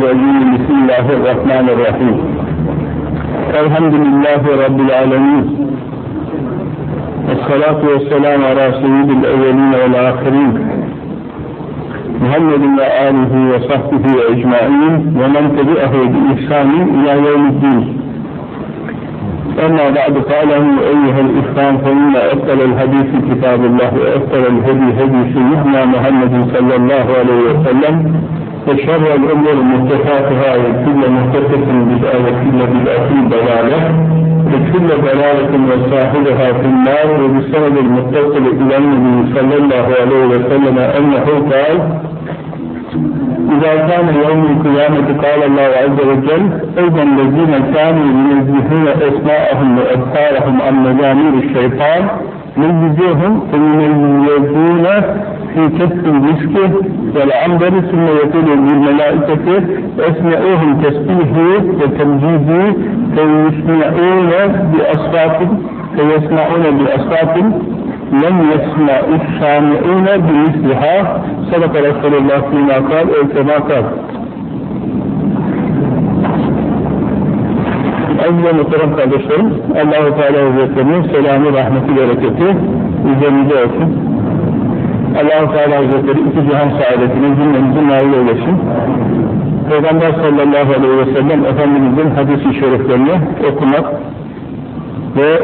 الرجيم بسم الله الرحمن الرحيم. الحمد لله رب العالمين. والصلاة والسلام على سيد الأولين والآخرين. محمد وآله وصحبه أجمعين ومن تبعه بإحسان إلى يوم الدين. أما بعد فاعلموا أيها الإخوان فإن أفضل الحديث كتاب الله وأفضل الهدي هدي سيدنا محمد صلى الله عليه وسلم. وشر الأمور محدثاتها وكل محدثة بدعة وكل بدعة ضلالة وكل ضلالة وصاحبها في النار وبسبب المتصل إلى النبي صلى الله عليه وسلم أنه قال إذا كان يوم القيامة قال الله عز وجل أيضا الذين كانوا ينزهون أسماءهم وأبصارهم عن مزامير الشيطان نجزيهم فيميزون في كسب المسك والعنبر ثم يقول للملائكة أسمعوهم تسبيحي وتمجيدي فيسمعون بأصوات فيسمعون بأصوات لم يسمع السامعون بمثلها. صدق رسول الله فيما قال أو كما قال. Aziz muhterem kardeşlerim, Allah-u Teala Hazretlerinin selamı, rahmeti, bereketi üzerinize olsun. Allah-u Teala Hazretleri iki cihan saadetinin cümlemizin nail eylesin. Peygamber sallallahu aleyhi ve sellem Efendimizin hadis-i şeriflerini okumak ve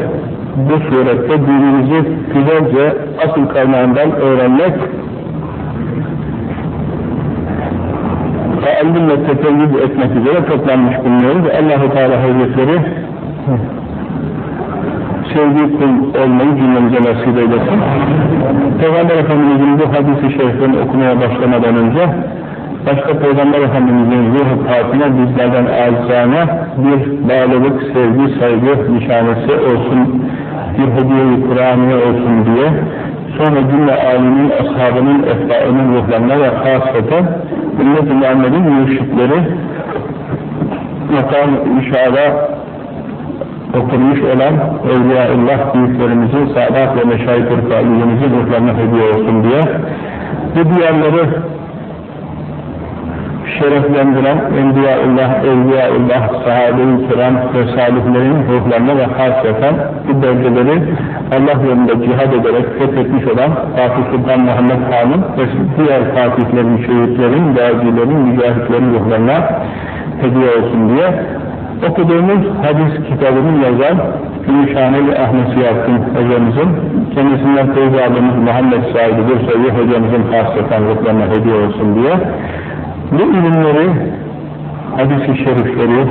bu surette dinimizi güzelce asıl kaynağından öğrenmek taallüm ve tefeyyüz etmek üzere toplanmış bulunuyoruz. allah Teala Hazretleri sevdiği kul olmayı cümlemize nasip eylesin. Peygamber Efendimizin bu hadisi şeriflerini okumaya başlamadan önce başka Peygamber Efendimizin ruhu partine bizlerden acizane bir bağlılık, sevgi, saygı nişanesi olsun, bir hediye-i Kur'an'ı olsun diye sonra cümle alemin, ashabının, efraının ruhlarına ve hasreten ümmet-i Muhammed'in mürşitleri makam inşallah oturmuş olan Evliyaullah büyüklerimizin, Sadat ve Fâliye'mizin ruhlarına hediye olsun diye. Bu diyarları şereflendiren Enbiyaullah, Evliyaullah, sahabe-i kiram ve salihlerin ruhlarına ve hasreten bu beldeleri Allah yolunda cihad ederek fethetmiş olan Fatih Sultan Muhammed Han'ın ve diğer fatihlerin, şehitlerin, gazilerin, mücahitlerin ruhlarına hediye olsun diye okuduğumuz hadis kitabını yazan Gümüşhaneli Ahmet Siyahattin hocamızın kendisinden teyze adımız Muhammed Said Bursavi hocamızın hasreten ruhlarına hediye olsun diye bu ilimleri, hadis-i şerifleri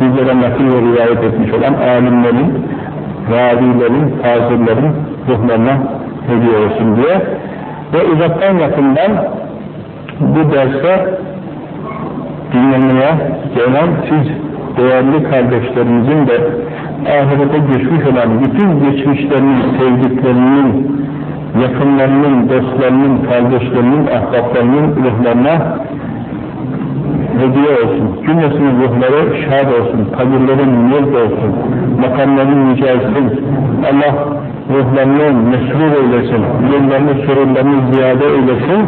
bizlere nakil ve rivayet etmiş olan alimlerin, ravilerin, fazılların ruhlarına hediye olsun diye ve uzaktan yakından bu derse dinlemeye gelen siz değerli kardeşlerimizin de ahirete geçmiş olan bütün geçmişlerinin, sevdiklerinin, yakınlarının, dostlarının, kardeşlerinin, ahbaplarının ruhlarına hediye olsun. Cümlesinin ruhları şad olsun, kabirlerin mülk olsun, makamların yücelsin. Allah ruhlarını mesrur eylesin, yıllarını, sururlarını ziyade eylesin.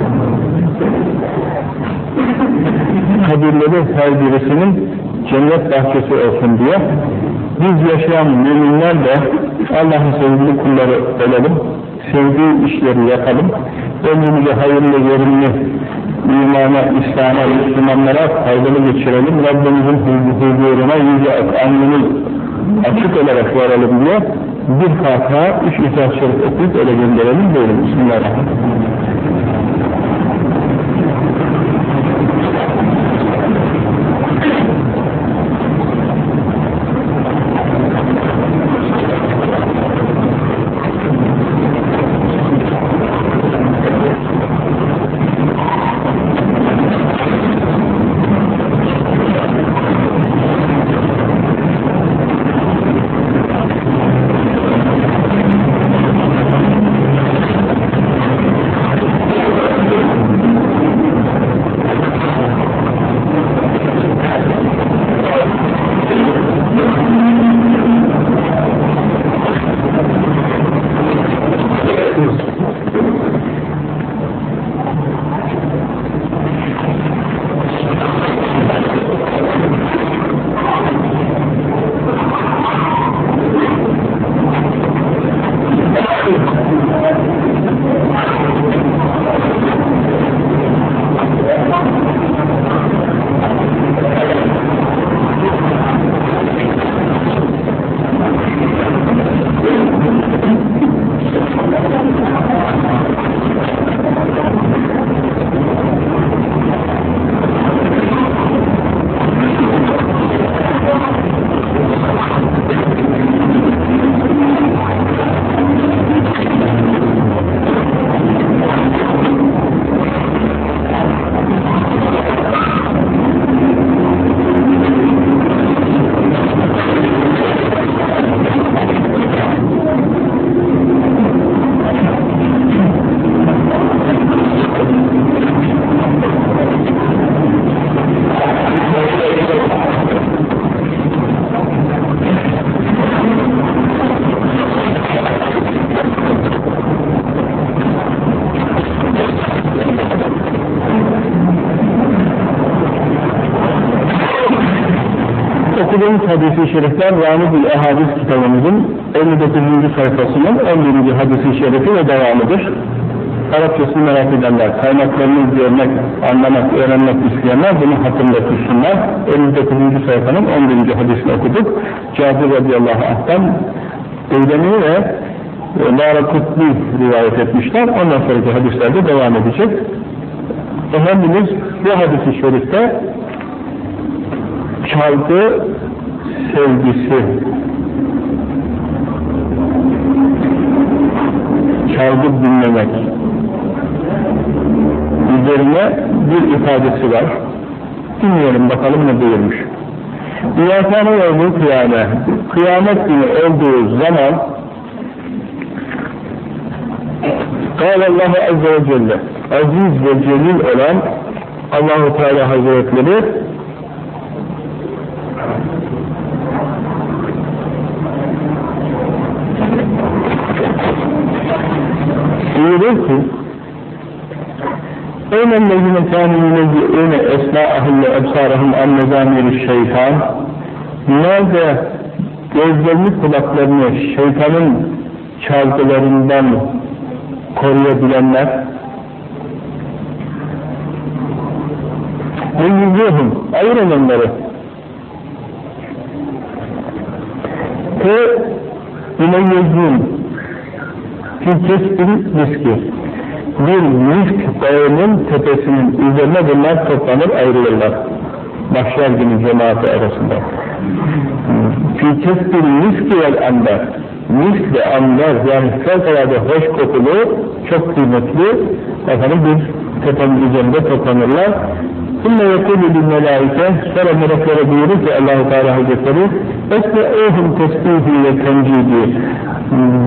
Kabirleri her birisinin cennet bahçesi olsun diye biz yaşayan müminler de Allah'ın sevgili kulları olalım, sevdiği işleri yapalım, ömrümüzü hayırlı, verimli, imana, İslam'a, Müslümanlara faydalı geçirelim. Rabbimizin huzuruna yüce alnını açık olarak varalım diye bir Fatiha, üç İhlas Şerif okuyup öyle gönderelim. Buyurun. Bismillahirrahmanirrahim. Okuduğumuz hadisi şerifler Ramid-ül Ehadis kitabımızın 59. sayfasının 11. hadisi şerifi ve devamıdır. Arapçasını merak edenler, kaynaklarını görmek, anlamak, öğrenmek isteyenler bunu hatırla tutsunlar. 59. sayfanın 11. hadisini okuduk. Cabir radıyallahu anh'tan Eylemi ve Lara Kutli rivayet etmişler. Ondan sonraki hadislerde devam edecek. Efendimiz bu hadisi şerifte çalgı sevgisi çalgı dinlemek üzerine bir ifadesi var. Dinleyelim bakalım ne buyurmuş. İyâkâne yevmû kıyâme Kıyamet günü olduğu zaman Kâlallahu Azze ve Celle Aziz ve Celil olan Allahu Teala Hazretleri buyurur ki اَيْنَ الَّذِينَ كَانُوا يُنَزِّئُونَ اَسْمَاءَهُمْ وَاَبْصَارَهُمْ عَنْ مَزَامِرِ الشَّيْطَانِ Nerede gözlerini kulaklarını şeytanın çalgılarından koruyabilenler ve yüzühüm ayırın onları ve yümeyyezün fi kesbin miski bir misk dağının tepesinin üzerine bunlar toplanır ayrılırlar. Başlar günü cemaati arasında. Fi kesbin miski vel amber misk ve amber yani fevkalade hoş kokulu, çok kıymetli efendim bir tepenin üzerinde toplanırlar. Sümme yekulü bin melaike, sonra meleklere buyurur ki Allah-u Teala Hazretleri, Esme ehum tesbihi ve temcidi.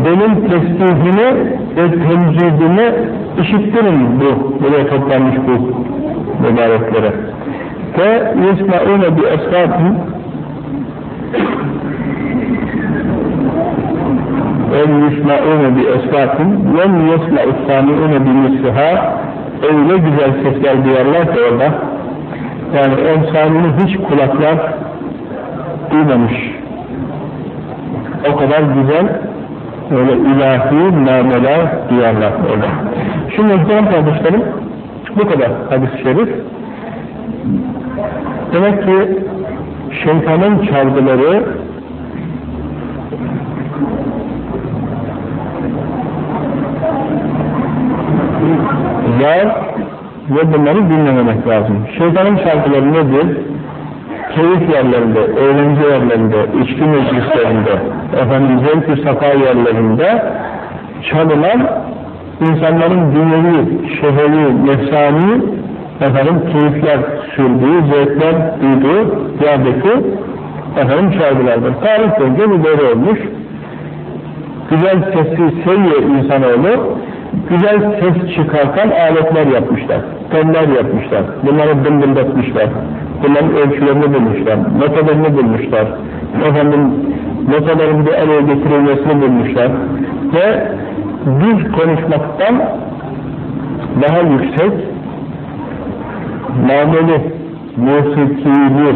Benim tesbihimi ve temcidimi işittirin bu, buraya toplanmış bu mübareklere. Ve yesma'une bi esrâbim, el yesma'une bi esrâbim, ve yesma'u sâmi'une bi misrihâ, Öyle güzel sesler duyarlar ki orada yani emsalini hiç kulaklar duymamış. O kadar güzel öyle ilahi nameler duyarlar orada. Şimdi muhtemelen kardeşlerim bu kadar hadis-i şerif. Demek ki şeytanın çalgıları var ve bunları dinlememek lazım. Şeytanın şarkıları nedir? Keyif yerlerinde, eğlence yerlerinde, içki meclislerinde, efendim zevk-ü safa yerlerinde çalınan insanların dünyevi, şehri, nefsani efendim keyifler sürdüğü, zevkler duyduğu yerdeki efendim şarkılardır. Tarih boyunca bu böyle olmuş. Güzel sesli seviye insanoğlu güzel ses çıkartan aletler yapmışlar, teller yapmışlar, bunları dımbıldatmışlar, bunların ölçülerini bulmuşlar, notalarını bulmuşlar, efendim notaların bir araya getirilmesini bulmuşlar. Ve düz konuşmaktan daha yüksek nameli, musikili,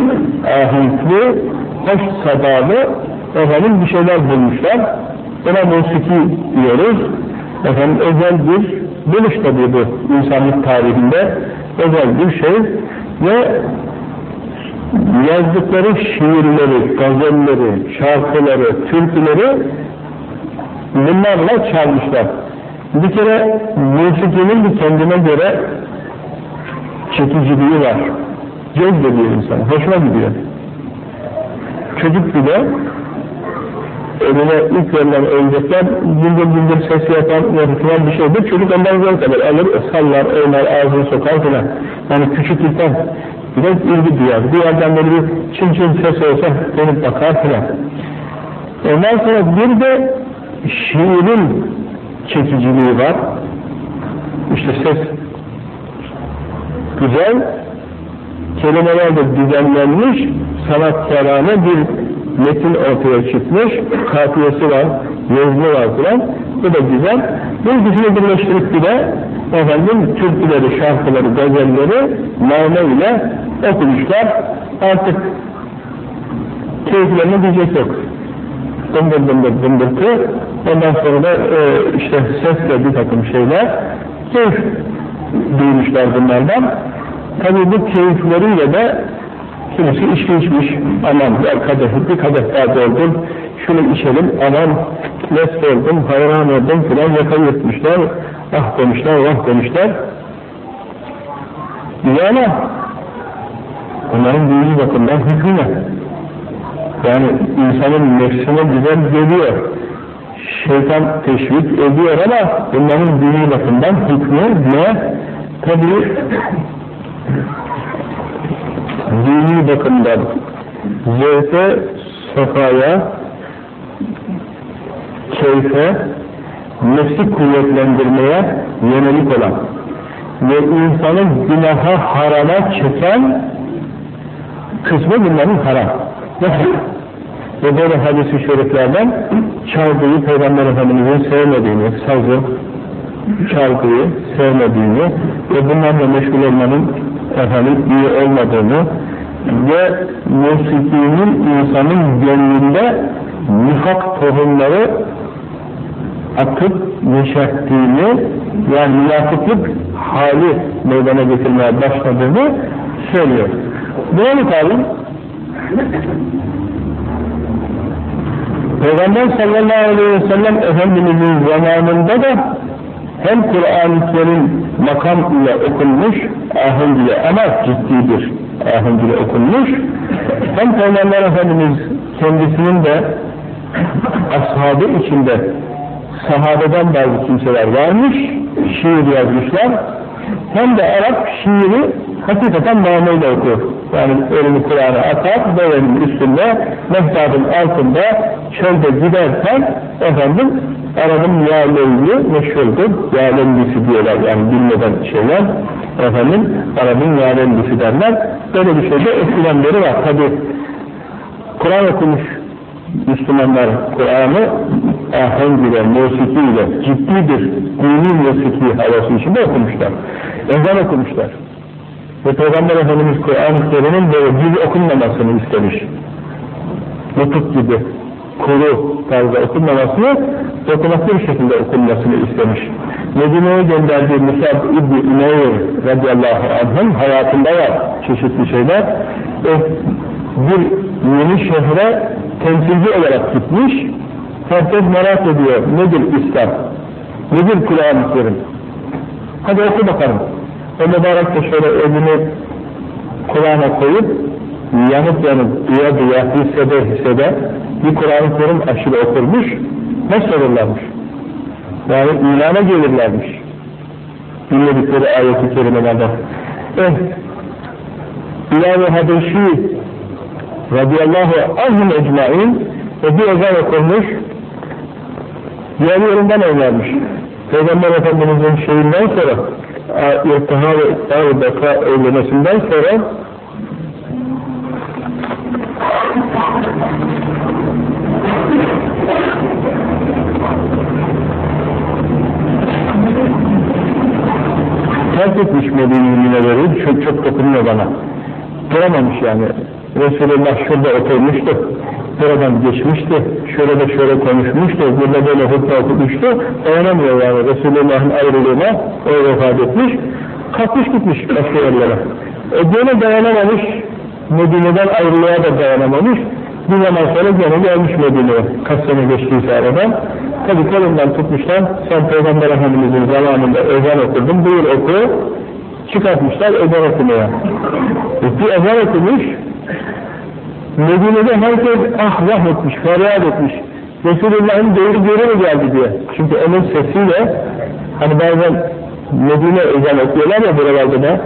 ahenkli, hoş sadalı efendim bir şeyler bulmuşlar. Buna musiki diyoruz efendim özel bir buluş tabii bu insanlık tarihinde özel bir şey ve yazdıkları şiirleri, gazelleri, şarkıları, türküleri bunlarla çalmışlar. Bir kere musikinin bir kendine göre çekiciliği var. Cezbediyor insan, hoşuma gidiyor. Çocuk bile eline ilk verilen oyuncaklar gündür gündür ses yapan, yapılan bir şeydir. Çocuk ondan zevk alır, alır, sallar, oynar, ağzını sokar filan. Yani küçüklükten biraz ilgi duyar. Bir yerden böyle bir çın çın ses olsa dönüp bakar filan. Ondan sonra bir de şiirin çekiciliği var. İşte ses güzel, kelimeler de düzenlenmiş, sanatkarane bir metin ortaya çıkmış, kafiyesi var, yazılı var filan, bu da güzel. Bu ikisini birleştirip bir de efendim türküleri, şarkıları, gazelleri name ile okumuşlar. Artık keyiflerine diyecek yok. Dındır dındır dındırtı, ondan sonra da e, işte sesle bir takım şeyler, keyif duymuşlar bunlardan. Tabi bu keyifleriyle de kimisi içki içmiş, aman ya kadeh, bir kadeh daha doldum, şunu içelim, aman mest oldum, hayran oldum filan yaka yırtmışlar, ah demişler, vah demişler. Yani onların dini bakımdan hükmü ne? Yani insanın nefsine güzel geliyor. Şeytan teşvik ediyor ama bunların dini bakımdan hükmü ne? Tabi dini bakımdan zevke, safaya, keyfe, nefsi kuvvetlendirmeye yönelik olan ve insanın günaha harama çeken kısmı bunların haram. Ve böyle hadis-i şeriflerden çalgıyı Peygamber Efendimiz'in sevmediğini, sazı, çalgıyı sevmediğini ve bunlarla meşgul olmanın efendim iyi olmadığını ve musikinin insanın gönlünde nifak tohumları atıp yeşerttiğini yani münafıklık hali meydana getirmeye başladığını söylüyor. Böyle tabi Peygamber sallallahu aleyhi ve sellem Efendimizin zamanında da hem Kur'an-ı Kerim makam ile okunmuş, ahenk ile ama ciddidir ahenk ile okunmuş, hem Peygamber Efendimiz kendisinin de ashabı içinde sahabeden bazı kimseler varmış, şiir yazmışlar, hem de Arap şiiri hakikaten manayla okur. Yani elini Kur'an'a atar, beyenin üstünde, mehtabın altında, çölde giderken, efendim, Arap'ın yâleyli meşhurdur, yâlellisi diyorlar, yani bilmeden şeyler, efendim, Arap'ın yâlellisi derler. Böyle bir şeyde eskiden beri var. Tabi Kur'an okumuş Müslümanlar Kur'an'ı ahenk ile, musiki ile ciddi bir dini musiki havası içinde okumuşlar. Ezan okumuşlar. Ve Peygamber Efendimiz Kur'an-ı Kerim'in böyle düz okunmamasını istemiş. Nutuk gibi kuru tarzda okunmamasını dokunaklı bir şekilde okunmasını istemiş. Medine'ye gönderdiği Musab İbni Ümeyr radıyallahu anh'ın hayatında var çeşitli şeyler. E, bir yeni şehre temsilci olarak gitmiş. Herkes merak ediyor. Nedir İslam? Nedir Kur'an-ı Kerim? Hadi oku bakalım. O mübarek de şöyle elini Kur'an'a koyup yanıp yanıp duya duya hissede hissede bir Kur'an-ı Kerim aşırı okurmuş nasıl olurlarmış? Yani imana gelirlermiş. Dinledikleri ayet-i kerimelerden. Eh, Bilal-i Habeşi radıyallahu anhum ecmain ve bir ezan okunmuş diğer yerinden oynarmış. Peygamber Efendimiz'in şeyinden sonra irtiha ve ar-beka eylemesinden sonra terk etmiş Medine-i Münevver'i çok çok dokunuyor bana. Duramamış yani. Resulullah şurada oturmuştu, buradan geçmişti, şöyle de şöyle konuşmuştu, burada böyle hutbe okutmuştu, dayanamıyor yani. Resulullah'ın ayrılığına, o vefat etmiş, kalkmış gitmiş başka yerlere. E böyle dayanamamış, Medine'den ayrılığa da dayanamamış, bir zaman sonra gene gelmiş Medine'ye, kaç sene geçtiyse aradan. Tabi kolundan tutmuşlar, sen Peygamber Efendimiz'in zamanında ezan okurdun, buyur oku, çıkartmışlar ezan okumaya. E, bir ezan okumuş, Medine'de herkes ah vah etmiş, feryat etmiş. Resulullah'ın devri geri mi geldi diye. Çünkü onun sesiyle hani bazen Medine ezan okuyorlar ya buralarda da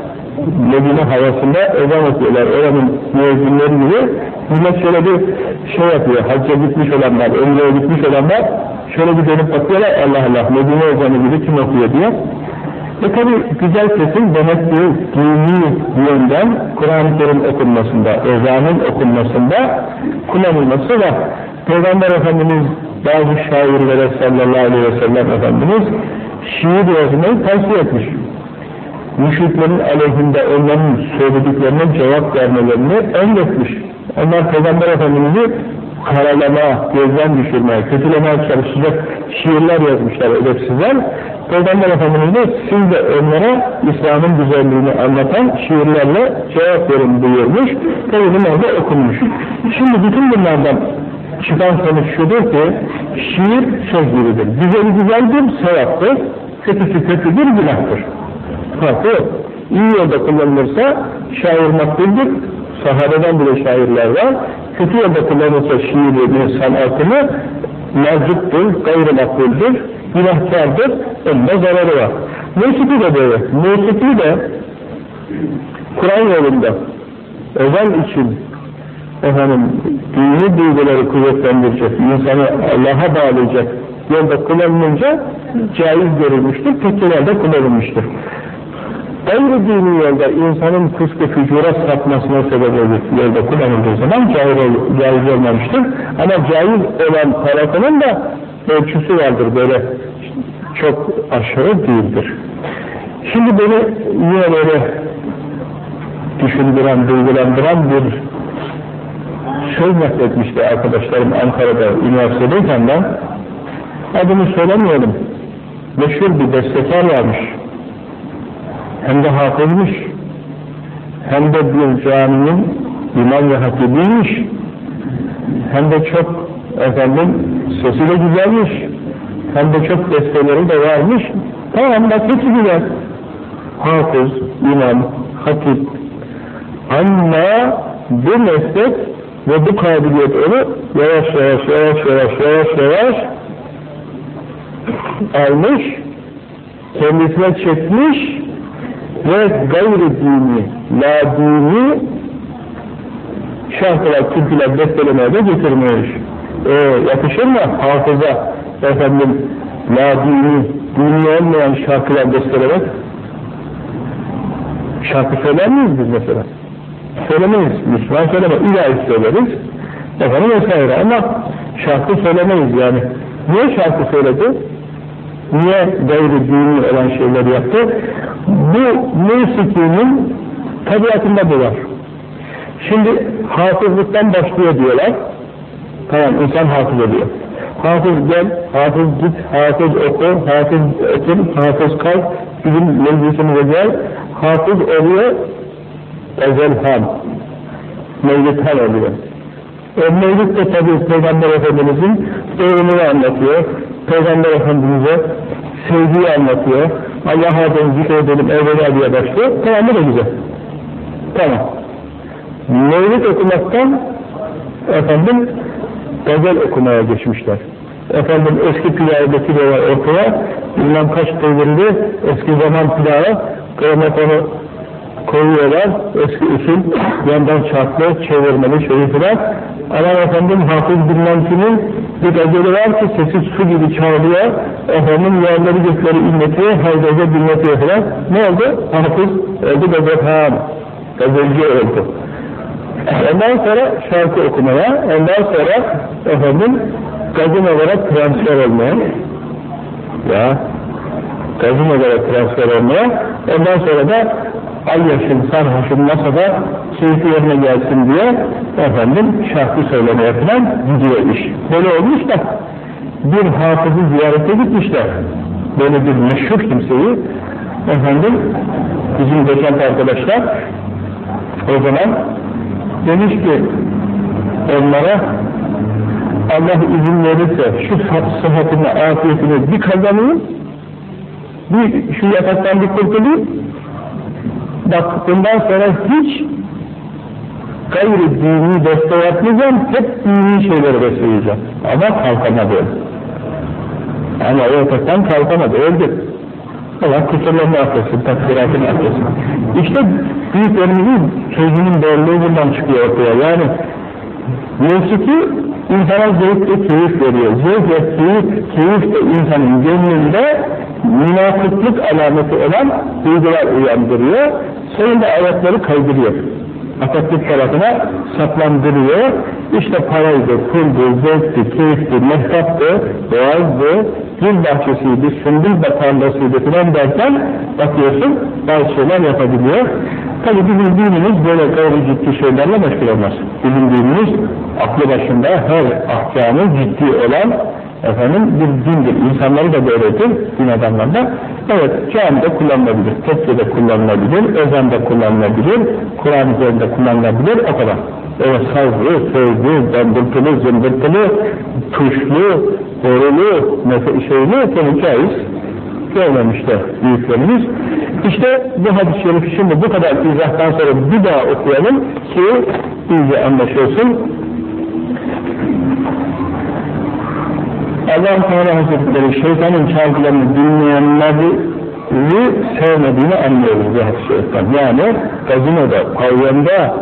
Medine havasında ezan okuyorlar. Oranın müezzinleri gibi millet şöyle bir şey yapıyor. Hacca gitmiş olanlar, ömreye gitmiş olanlar şöyle bir dönüp bakıyorlar Allah Allah Medine ezanı gibi kim okuyor diye. E tabi güzel sesin demek ki dini yönden Kur'an-ı Kerim okunmasında, ezanın okunmasında kullanılması var. Peygamber Efendimiz bazı şairlere sallallahu aleyhi ve sellem Efendimiz şiir yazmayı tavsiye etmiş. Müşriklerin aleyhinde onların söylediklerine cevap vermelerini emretmiş. Onlar Peygamber Efendimiz'i karalama, gözden düşürmeye, kötülemeye çalışacak şiirler yazmışlar edepsizler. Peygamber Efendimiz de siz de onlara İslam'ın güzelliğini anlatan şiirlerle cevap verin buyurmuş. Tabi bunlar da okunmuş. Şimdi bütün bunlardan çıkan sonuç şudur ki şiir söz gibidir. Güzeli güzeldir, sevaptır. Kötüsü kötüdür, günahtır. Farkı. İyi yolda kullanılırsa şair makbuldür. Sahabeden bile şairler var. Kötü yolda kullanılırsa şiirini, sanatını nazıktır, gayri makbuldür, günahkardır, onda zararı var. Musiki de böyle. Musiki de Kur'an yolunda özel için efendim dini duyguları kuvvetlendirecek, insanı Allah'a bağlayacak yolda kullanılınca caiz görülmüştür, tekkilerde kullanılmıştır. Gayri dini yolda insanın kıskı fücura sapmasına sebep olur. Yolda kullanıldığı zaman caiz, caiz olmamıştır. Ama caiz olan tarafının da ölçüsü vardır. Böyle çok aşırı değildir. Şimdi beni yine böyle düşündüren, duygulandıran bir söz nakletmişti arkadaşlarım Ankara'da üniversitedeyken ben. Adını söylemeyelim. Meşhur bir bestekar varmış hem de hafızmış hem de bir caminin imam ve hatibiymiş hem de çok efendim sesi de güzelmiş. Hem de çok besteleri de varmış. Tamam bak hepsi güzel. Hafız, imam, hatip. Ama bu meslek ve bu kabiliyet onu yavaş yavaş yavaş yavaş yavaş yavaş almış kendisine çekmiş ve gayri dini, la dini şarkılar, türküler, bestelemeye de getirmiş. E, yakışır mı hafıza efendim la dini, dini olmayan şarkılar bestelemek? Şarkı söyler miyiz biz mesela? Söylemeyiz, Müslüman söylemez, ilahi söyleriz, efendim vesaire ama şarkı söylemeyiz yani. Niye şarkı söyledi? Niye gayri dini olan şeyleri yaptı? Bu musikinin tabiatında bu var. Şimdi hafızlıktan başlıyor diyorlar. Tamam insan hafız oluyor. Hafız gel, hafız git, hafız oku, hafız otur, hafız kalk, bilim meclisimize gel, hafız oluyor, ezelhan, mevlidhan oluyor. Mevlid de tabi Peygamber Efendimiz'in doğumunu anlatıyor. Peygamber Efendimiz'e sevgiyi anlatıyor. Allah'a adını zikredelim evvela diye başlıyor. Tamam da güzel. Tamam. Mevlid okumaktan efendim gazel okumaya geçmişler. Efendim eski pilavdaki de okuya bilmem kaç devirli eski zaman pilavı gramofonu koyuyorlar, eski usul, yandan çarplı, çevirmeli, şöyle filan. Ama efendim hafız bilmem bir gazeli var ki sesi su gibi çağırıyor, efendim yerleri gökleri inletiyor, haydaca dinletiyor filan. Ne oldu? Hafız oldu gazethan, gazelci oldu. Ondan sonra şarkı okumaya, ondan sonra efendim gazin olarak transfer olmaya, ya gazin olarak transfer olmaya, ondan sonra da ay yaşın sarhoşun masada keyfi yerine gelsin diye efendim şarkı söylemeye falan gidiyor iş. Böyle olmuş da bir hafızı ziyarete gitmişler. Böyle bir meşhur kimseyi efendim bizim geçen arkadaşlar o zaman demiş ki onlara Allah izin verirse şu sıhhatini, afiyetini bir kazanayım bir şu yataktan bir kurtulayım bak bundan sonra hiç gayri dini beste yapmayacağım, hep dini şeyleri besleyeceğim. Ama kalkamadı. Ama o yataktan kalkamadı, öldü. Allah kusurlarını affetsin, takdiratını affetsin. İşte büyüklerimizin sözünün doğruluğu bundan çıkıyor ortaya. Yani musiki insana zevk ve keyif veriyor. Zevk ve keyif, keyif de insanın gönlünde münafıklık alameti olan duygular uyandırıyor. Sonunda ayakları kaydırıyor. Atatürk tarafına saplandırıyor. İşte paraydı, puldu, zevkti, keyifti, mehtaptı, boğazdı, gül bahçesiydi, sümbül tarlasıydı filan derken bakıyorsun bazı şeyler yapabiliyor. Tabi bizim dinimiz böyle gayri ciddi şeylerle meşgul olmaz. Bizim dinimiz aklı başında her ahkamı ciddi olan efendim bir dindir. İnsanları da böyledir, din adamları da. Evet, camide kullanılabilir, tekkede kullanılabilir, ezanda kullanılabilir, Kur'an üzerinde kullanılabilir, o kadar. Evet, sazlı, sözlü, dambırtılı, zımbırtılı, tuşlu, borulu, şeyli, tabi caiz görmemişler büyüklerimiz. İşte bu hadis-i şerifi şimdi bu kadar izahtan sonra bir daha okuyalım ki iyice anlaşılsın. Allah-u Teala Hazretleri şeytanın çalgılarını dinleyenleri sevmediğini anlıyoruz bu hadis-i şeriften. Yani gazinoda, pavyonda,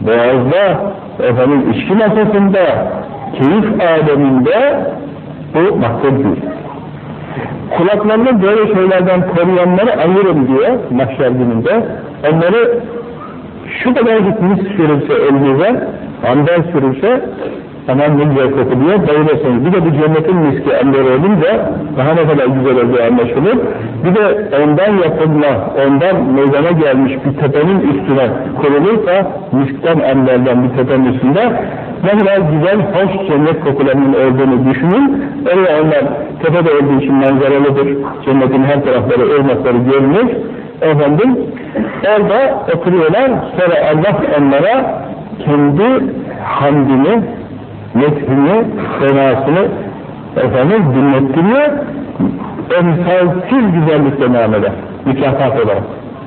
boğazda, efendim içki masasında, keyif aleminde bu makbul değil. Kulaklarını böyle şeylerden koruyanları ayırın diye mahşer gününde onları şu kadar gitmiş sürülse elinize, andal sürülse aman ne kokuluyor, bayılırsınız. Bir de bu cennetin miski ender olunca daha ne kadar güzel olduğu anlaşılır. Bir de ondan yapılma, ondan meydana gelmiş bir tepenin üstüne kurulursa, miskten emberden bir tepenin üstünde ne kadar güzel, hoş cennet kokularının olduğunu düşünün. Öyle onlar tepede olduğu için manzaralıdır. Cennetin her tarafları, ırmakları görünür. Efendim, orada oturuyorlar, sonra Allah onlara kendi hamdini, methini, senasını efendim dinlettiriyor. Emsalsiz güzellikle namede, mükafat olarak.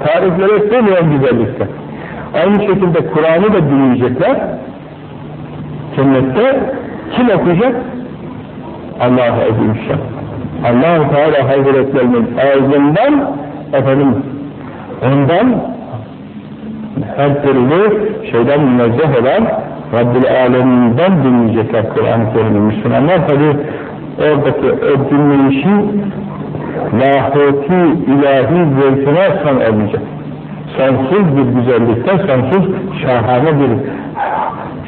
Tariflere söyleyen güzellikte. Aynı şekilde Kur'an'ı da dinleyecekler. Cennette kim okuyacak? Allah-u Ezimşan. Allah-u Teala Hazretlerinin ağzından efendim ondan her türlü şeyden münezzeh olan Rabbil Aleminden dinleyecekler Kur'an-ı Kerim'i. Müslümanlar tabi oradaki o dinleyişin lahuti ilahi zevkine son olmayacak. Sonsuz bir güzellikte, sonsuz şahane bir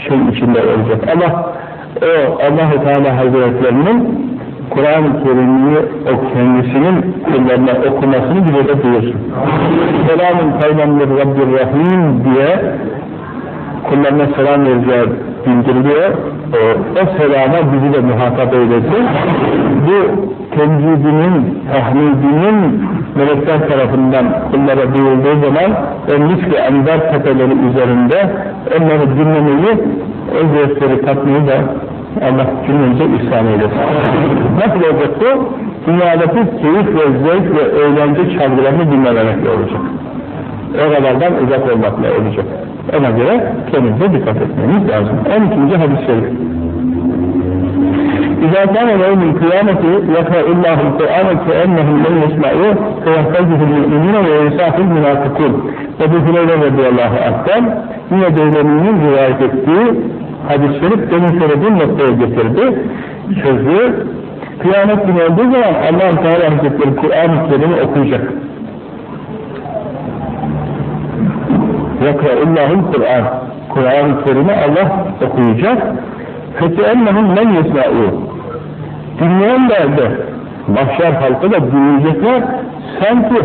şey içinde olacak. Ama o Allah-u Teala Hazretlerinin Kur'an-ı Kerim'i o kendisinin kullarına okumasını bize de duyursun. Selamun kaymandır Rabbir Rahim diye kullarına selam vereceği bildiriliyor. O, o selama bizi de muhatap eylesin. Bu temcidinin, tahmidinin melekler tarafından kullara duyulduğu zaman o misli ender tepeleri üzerinde onları dinlemeyi, o gösteri tatmayı da Allah cümlemize ihsan eylesin. Nasıl olacak bu? Dünyadaki keyif ve zevk ve eğlence çalgılarını dinlememekle olacak. Oralardan uzak olmakla olacak. Ona göre kendimize dikkat etmemiz lazım. 12. hadis-i şerif. إذا كان يوم القيامة يقرأ الله القرآن كأنهم لم يسمعوه فيحتجه المؤمنين وينساه المنافقون. Ebu Hüreyre radıyallahu anh'tan yine Deylemi'nin rivayet ettiği hadis-i şerif demin söylediğim noktaya getirdi. Sözü kıyamet günü olduğu zaman Allah-u Teala Hazretleri Kur'an-ı Kerim'i okuyacak. Yakra'ullahul Kur'an. Kur'an-ı Kerim'i Allah okuyacak. Ennehum men yesma'u. Dinleyenler de mahşer halkı da dinleyecekler. Sanki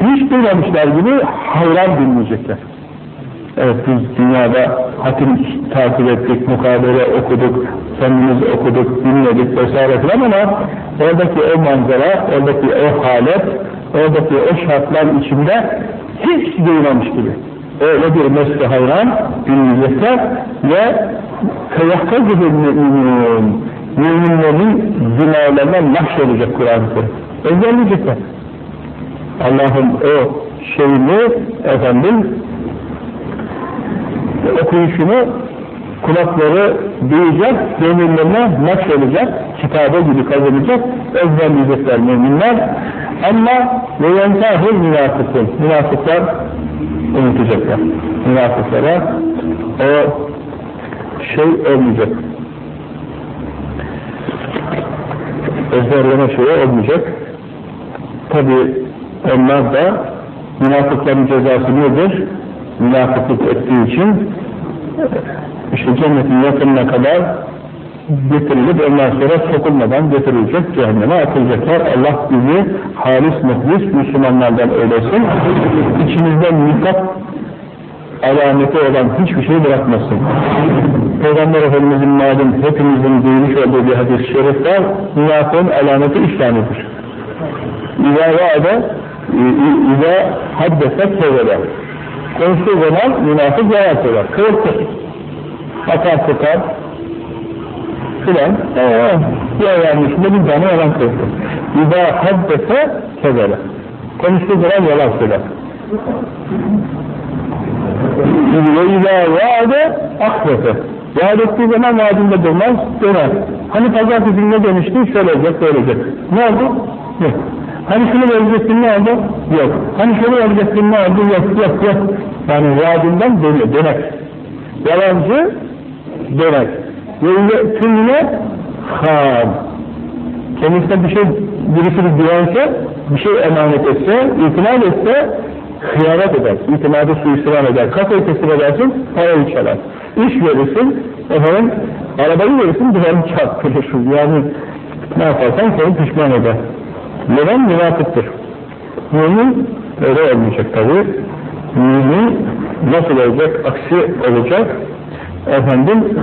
hiç duymamışlar gibi hayran dinleyecekler. Evet biz dünyada hatim takip ettik, mukabele okuduk, kendimiz okuduk, dinledik vesaire falan ama oradaki o manzara, oradaki o halet, oradaki o şartlar içinde hiç duymamış gibi. Öyle bir mesle hayran dinleyecekler ve feyakkı gibi müminun müminlerin zimalarına mahşolacak Kur'an-ı Kerim. Özellikle Allah'ın o şeyini efendim okuyuşunu kulakları duyacak, gönüllerine nakş olacak, kitaba gibi kazanacak, ezberleyecekler müminler. Ama ve yentahul münafıkın, münafıklar unutacaklar. Münafıklara o şey olmayacak. Ezberleme şeyi olmayacak. Tabi onlar da münafıkların cezası nedir? Münafıklık ettiği için işte cennetin yakınına kadar getirilip ondan sonra sokulmadan getirilecek, cehenneme atılacaklar. Allah bizi halis muhlis Müslümanlardan eylesin. İçimizden nifak alameti olan hiçbir şey bırakmasın. Peygamber Efendimizin malum hepimizin duymuş olduğu bir hadis-i şerif var. Münafığın alameti üç tanedir. İzâ vâde, izâ haddese kevele. Konuştuğu zaman münafık yalan söyler. Kıvırtır. Atar tutar. Filan. Eee, ya yanlışında bir tane yalan kıvırtır. İzâ haddese kevele. Konuştuğu zaman yalan söyler. Ve izâ vâde akrefe. Vaat ettiği zaman vaadinde durmaz, döner. Hani pazartesi ne demiştin? Şöyle olacak, böyle olacak. Ne oldu? Yok. Hani şunu verecektin ne oldu? Yok. Hani şunu verecektin ne oldu? Yok, yok, yok. Yani vaadinden dönüyor, döner. Yalancı, döner. Ve tümüne ham. Kendisine bir şey, birisi bir güvense, bir şey emanet etse, itimat etse, hıyanet eder, itimadı suistimal eder, kafayı teslim edersin, parayı çalar. İş verirsin, efendim, arabayı verirsin, duvarı çarptırırsın. Yani ne yaparsan seni pişman eder. Neden? Münafıktır. Mümin öyle olmayacak tabi. Mümin nasıl olacak? Aksi olacak. Efendim,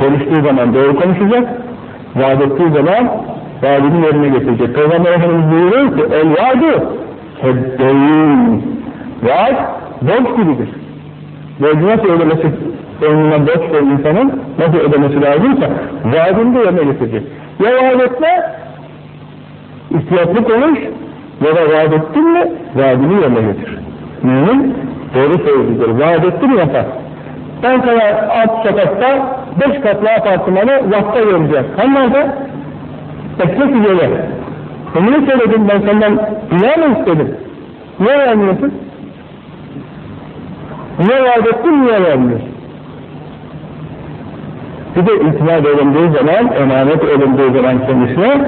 konuştuğu zaman doğru konuşacak, vaat ettiği zaman vaadini yerine getirecek. Peygamber Efendimiz buyuruyor ki, el vaadu Keddeyn. Vaat borç gibidir. Borcu nasıl ödemesi, önüne borç insanın nasıl ödemesi lazımsa vaadini de yerine getirecek. Ya vaat etme, ihtiyatlı konuş ya da vaat ettin mi vaadini yerine getir. Mümin doğru söylüyor. Vaat etti mi yapar. Ben sana alt sokakta beş katlı apartmanı vakta vereceğim. Hani nerede? Bekle ki gelir. E niye söyledim ben senden dünya mı istedim? Niye vermiyorsun? Niye vaat ettin, niye vermiyorsun? Bir de itimat edildiği zaman, emanet edildiği zaman kendisine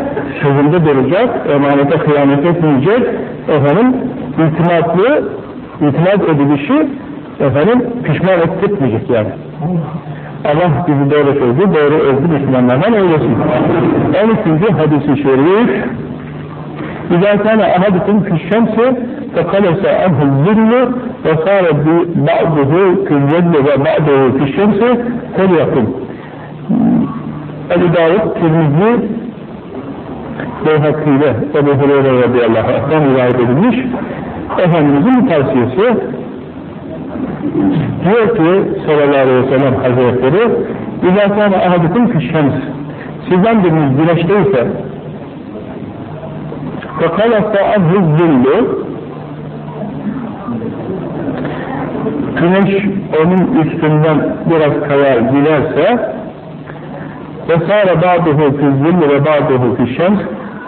sözünde duracak, emanete hıyanet etmeyecek, efendim, itimatlı, itimat edilişi, efendim, pişman ettirmeyecek yani. Allah bizi doğru sözü, doğru özlü Müslümanlardan eylesin. 12. hadisi şerif, İzâ kâne ahadüküm fişşemsi fekalese anhul zillu ve sâre ba'duhu küzzelle ve ba'duhu fişşemsi felyakın. Ali Davud, Tirmizi, Beyhakî ile Ebu Hureyre radıyallahu anh'tan rivayet edilmiş. Efendimizin tavsiyesi diyor ki sallallahu aleyhi ve sellem hazretleri İzâ kâne ahadüküm fişşems sizden biriniz güneşteyse فَخَلَفَ عَنْهُ الظِّلُّ Güneş onun üstünden biraz kayar giderse وَسَارَ بَعْضُهُ فِي الظِّلِّ وَبَعْضُهُ فِي الشَّمْسِ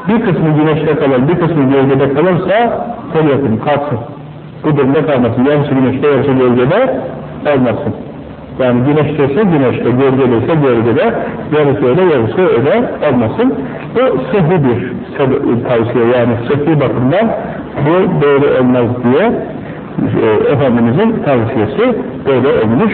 Bir kısmı güneşte kalır, bir kısmı gölgede kalırsa felyatın, kalksın. Bu durumda kalmasın. Yarısı güneşte, yarısı gölgede olmasın. Yani güneşteyse güneşte, gölgedeyse gölgede, yarısı öyle, yarısı öyle olmasın. Bu sıhhi bir tavsiye yani sıhhi bakımdan bu doğru olmaz diye e, Efendimizin tavsiyesi böyle olmuş.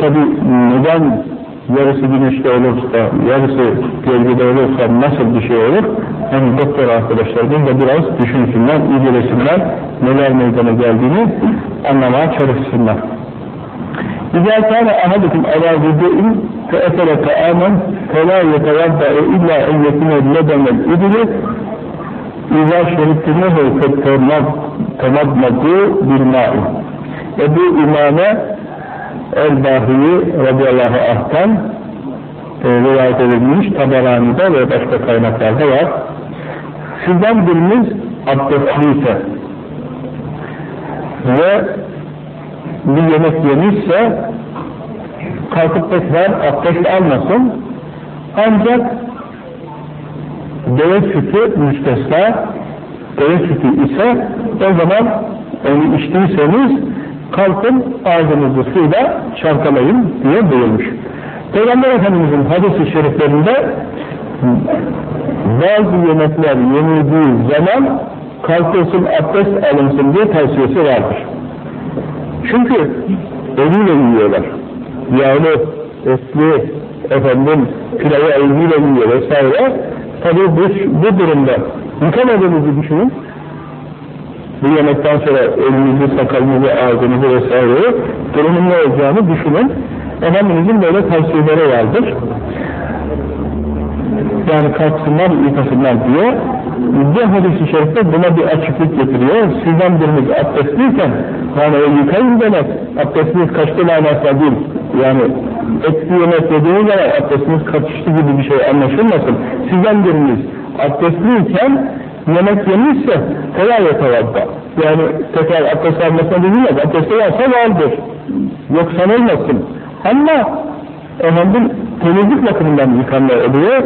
Tabi neden yarısı güneşte olursa, yarısı gölgede olursa nasıl bir şey olur? Hani doktor arkadaşlarımız da biraz düşünsünler, incelesinler, neler meydana geldiğini anlamaya çalışsınlar. İzâ kâne ahadüküm alâ vüdû'in fe'efele ta'âmen felâ yetevadda'e illâ en yekûne lebenel ibili İzâ şeriftinehu fetemadmadû bilmâ'i Ebu İmame El-Bahi'yi radıyallahu anh'tan e, rivayet edilmiş Tabarani'de ve başka kaynaklarda var. Sizden biriniz abdestliyse ve bir yemek yemişse kalkıp tekrar abdest almasın ancak deve sütü müstesna deve sütü ise o zaman onu içtiyseniz kalkın ağzınızı suyla çalkalayın diye buyurmuş. Peygamber Efendimizin hadis-i şeriflerinde bazı yemekler yenildiği zaman kalkılsın abdest alınsın diye tavsiyesi vardır. Çünkü eliyle yiyorlar. Yağlı, etli, efendim pilavı eliyle yiyor vesaire. Tabi bu, bu durumda yıkamadığınızı düşünün. Bu yemekten sonra elinizi, sakalınızı, ağzınızı vesaire durumun ne olacağını düşünün. Efendimizin böyle tavsiyeleri vardır. Yani kalksınlar, yıkasınlar diye. Bu hadis-i şerifte buna bir açıklık getiriyor. Sizden biriniz abdestliyken, yani yıkayın demek, abdestiniz kaçtı manasına değil. Yani etli yemek yediğiniz zaman abdestiniz kaçıştı gibi bir şey anlaşılmasın. Sizden biriniz abdestliyken yemek yemişse tekrar yatavadda. Yani tekrar abdest almasına denilmez. Abdesti varsa vardır. Yok sanılmasın. Ama efendim temizlik bakımından yıkanma oluyor.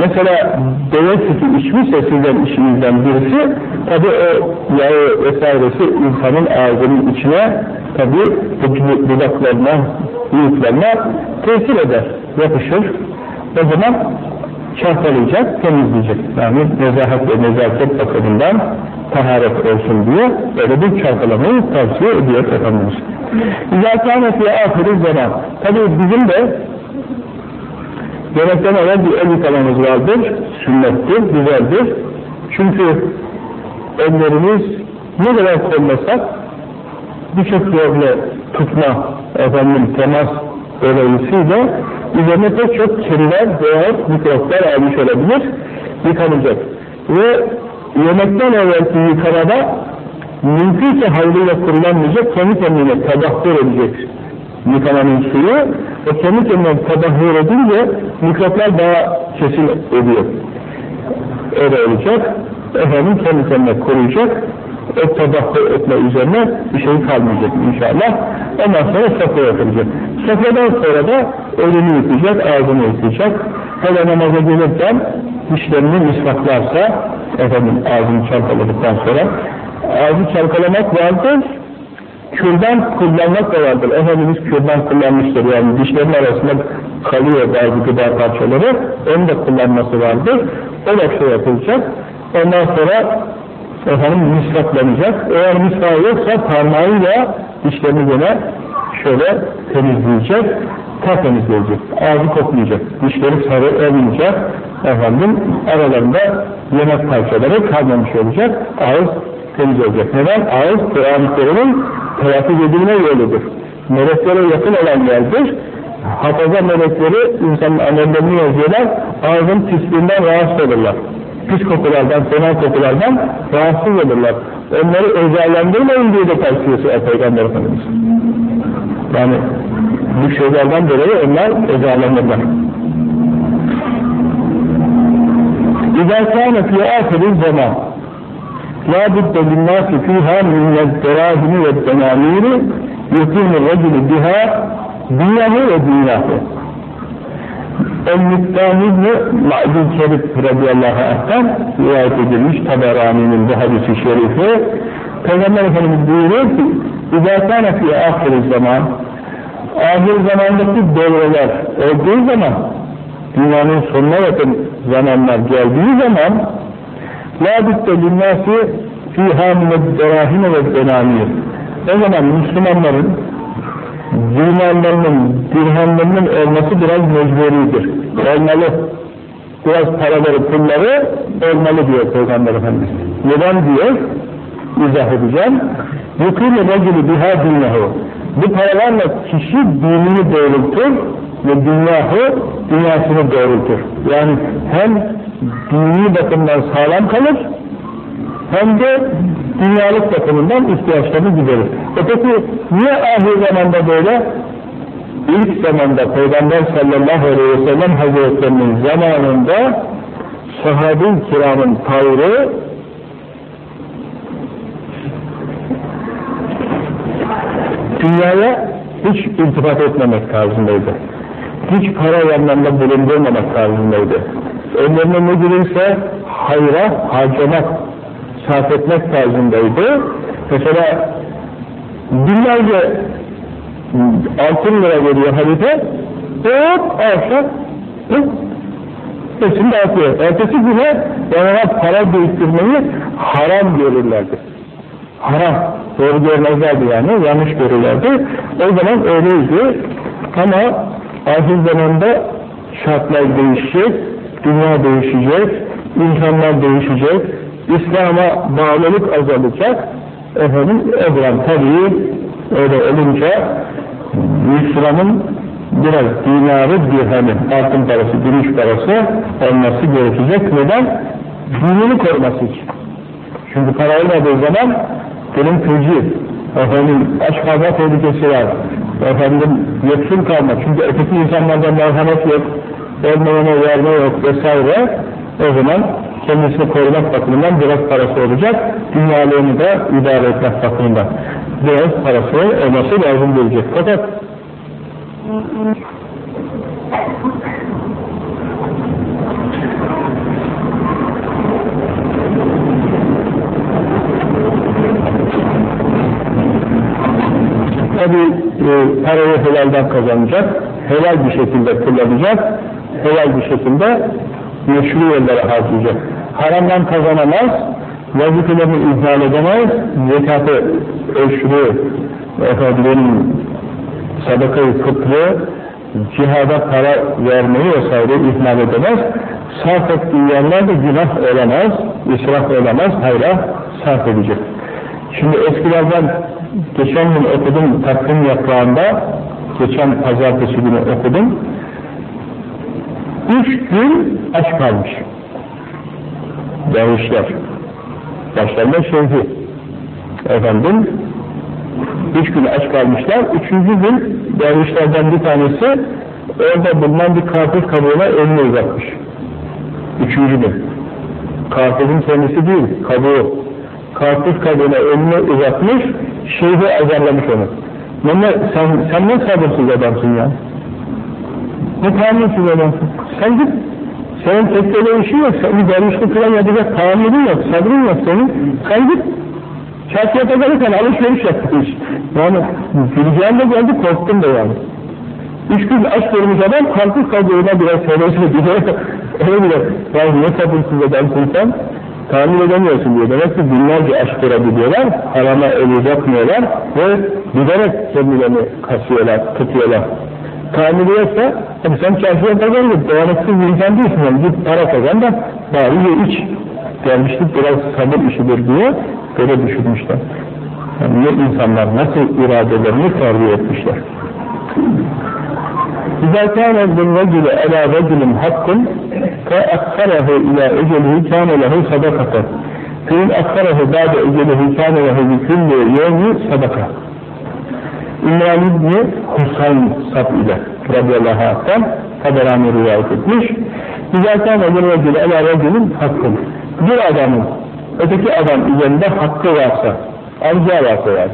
Mesela deve sütü içmişse sizden işinizden birisi, tabi o yağı vesairesi insanın ağzının içine, tabi dudaklarına, büyüklerine tesir eder, yapışır. O zaman çarpalayacak, temizleyecek. Yani nezahat ve nezaket bakımından taharet olsun diye böyle bir çarpalamayı tavsiye ediyor Efendimiz. İzâ kânet ya ahiri zaman. Tabi bizim de Yemekten evvel bir el yıkamamız vardır, sünnettir, güzeldir. Çünkü ellerimiz ne kadar kollasak birçok yerle tutma, efendim temas dolayısıyla üzerine pek çok kirler veya mikroplar almış olabilir, yıkanacak. Ve yemekten evvelki yıkamada mümkünse havluyla kullanmayacak, kendi kendine tabaklar edecek yıkamanın suyu o kendi kendine tabahhur edince mikroplar daha kesin ediyor. Öyle olacak. Efendim kendi kendine koruyacak. O tabahhur etme üzerine bir şey kalmayacak inşallah. Ondan sonra sofra yapılacak. Sofradan sonra da elini yıkayacak, ağzını yıkayacak. Hele namaza gelirken dişlerini misvaklarsa efendim ağzını çalkaladıktan sonra ağzı çalkalamak vardır kürdan kullanmak da vardır. Efendimiz kürdan kullanmıştır. Yani dişlerin arasında kalıyor bazı gıda parçaları. Onu da kullanması vardır. O da şey yapılacak. Ondan sonra efendim misvaklanacak. Eğer misvağı yoksa parmağıyla dişlerini gene şöyle temizleyecek. Tertemizleyecek. Ağzı kokmayacak. Dişleri sarı olmayacak. Efendim aralarında yemek parçaları kalmamış olacak. Ağız temiz olacak. Neden? Ağız Kur'an-ı Kerim'in telaffuz edilme yoludur. Meleklere yakın olan yerdir. Hafaza melekleri insanın amellerini yazıyorlar. Ağzın pisliğinden rahatsız olurlar Pis kokulardan, fena kokulardan rahatsız olurlar. Onları özellendirmeyin diye de tavsiyesi var Peygamber Efendimiz. Yani bu şeylerden dolayı onlar özellenirler. İzâ kâne fî âhirin zaman لَا بُدَّ لِلنَّاسِ ف۪يهَا مِنَ الدَّرَاهِمِ وَالدَّنَامِيرِ يُقِيمُ الرَّجُلُ بِهَا دِيَهُ وَدِينَهُ El-Müktan İbni Ma'dil Şerif radıyallahu anh'tan rivayet edilmiş Taberani'nin bu hadisi şerifi Peygamber Efendimiz buyuruyor ki اِذَا كَانَ فِي آخِرِ zaman ahir zamandaki devreler olduğu zaman dünyanın sonuna yakın zamanlar geldiği zaman La bitte linnâsi fîhâ mineddерâhine ve denâmir. O zaman Müslümanların dinarlarının, dirhemlerinin olması biraz mecburidir. Olmalı. Biraz paraları, pulları olmalı diyor Peygamber Efendimiz. Neden diyor? İzah edeceğim. Yukûle racülü biha dînehu. Bu paralarla kişi dinini doğrultur ve dünyahı, dünyasını doğrultur. Yani hem dini bakımdan sağlam kalır, hem de dünyalık bakımından ihtiyaçlarını giderir. E peki niye ahir zamanda böyle? İlk zamanda Peygamber sallallahu aleyhi ve sellem Hazretlerinin zamanında sahabe-i kiramın tavrı dünyaya hiç iltifat etmemek tarzındaydı. Hiç para yanlarında bulundurmamak tarzındaydı önlerine ne gelirse hayra harcamak, sarf etmek tarzındaydı. Mesela binlerce altın lira veriyor halife, hop arşa hepsini dağıtıyor. Ertesi güne onlara para biriktirmeyi haram görürlerdi. Haram. Doğru görmezlerdi yani, yanlış görürlerdi. O zaman öyleydi. Ama ahir zamanda şartlar değişecek, dünya değişecek, insanlar değişecek, İslam'a bağlılık azalacak. Efendim, Ebram tabii öyle olunca Müslümanın biraz dinarı dirhemi, altın parası, gümüş parası olması gerekecek. Neden? Dinini koruması için. Çünkü para olmadığı zaman benim tecih, efendim aç kalma tehlikesi var, efendim yoksul kalma, çünkü öteki insanlardan merhamet yok, olmayana verme yok vesaire, o zaman kendisini korumak bakımından biraz parası olacak, dünyalığını da idare etmek bakımından biraz parası olması lazım gelecek. Fakat tabi e, parayı helalden kazanacak, helal bir şekilde kullanacak, helal bir şekilde meşru yollara harcayacak. Haramdan kazanamaz, vazifelerini ihmal edemez, zekatı, ölçülü, efendim, sadakayı fıtrı, cihada para vermeyi vesaire ihmal edemez. Sarf ettiği yerlerde günah olamaz, israf olamaz, hayra sarf edecek. Şimdi eskilerden geçen gün okudum takvim yaprağında, geçen pazartesi günü okudum. Üç gün aç kalmış. Dervişler. Başlarında şeyhi. Efendim, üç gün aç kalmışlar. Üçüncü gün dervişlerden bir tanesi orada bulunan bir karpuz kabuğuna elini uzatmış. Üçüncü gün. Karpuzun kendisi değil, kabuğu. Karpuz kabuğuna elini uzatmış, şeyhi azarlamış onu. Mehmet sen, sen ne sabırsız adamsın ya? Ne tahammülsüz adamsın? Sen git. Senin tekkeyle işin yok, senin dervişlik falan yapacak tahammülün yok, sabrın yok senin. Sen git. Çarşıya pazarırken alışveriş yapmış. Yani güleceğim de geldi, korktum da yani. Üç gün aç görmüş adam, karpuz kabuğuna biraz hevesle gidiyor. Öyle bile, yani ne sabırsız adamsın sen, tahammül edemiyorsun diyor. Demek ki binlerce aşk durabiliyorlar, harama eli uzatmıyorlar ve giderek kendilerini kasıyorlar, tutuyorlar. Tahammülü yoksa, hani sen çarşıya pazar git, dayanıksız bir insan değilsin, yani git para kazan da bari ye iç. Gelmişlik biraz sabır işidir diye böyle düşünmüşler. Yani ne insanlar nasıl iradelerini terbiye etmişler. إذا كان للرجل على رجل حق فأخره إلى أجله كان له صدقة فإن أخره بعد أجله كان له بكل يوم صدقة İmran İbni Husayn Sab'ile radıyallahu anh'tan Taberani rivayet etmiş. İzâkâne bir racil elâ racilin hakkın. Bir adamın öteki adam üzerinde hakkı varsa, alacağı varsa yani.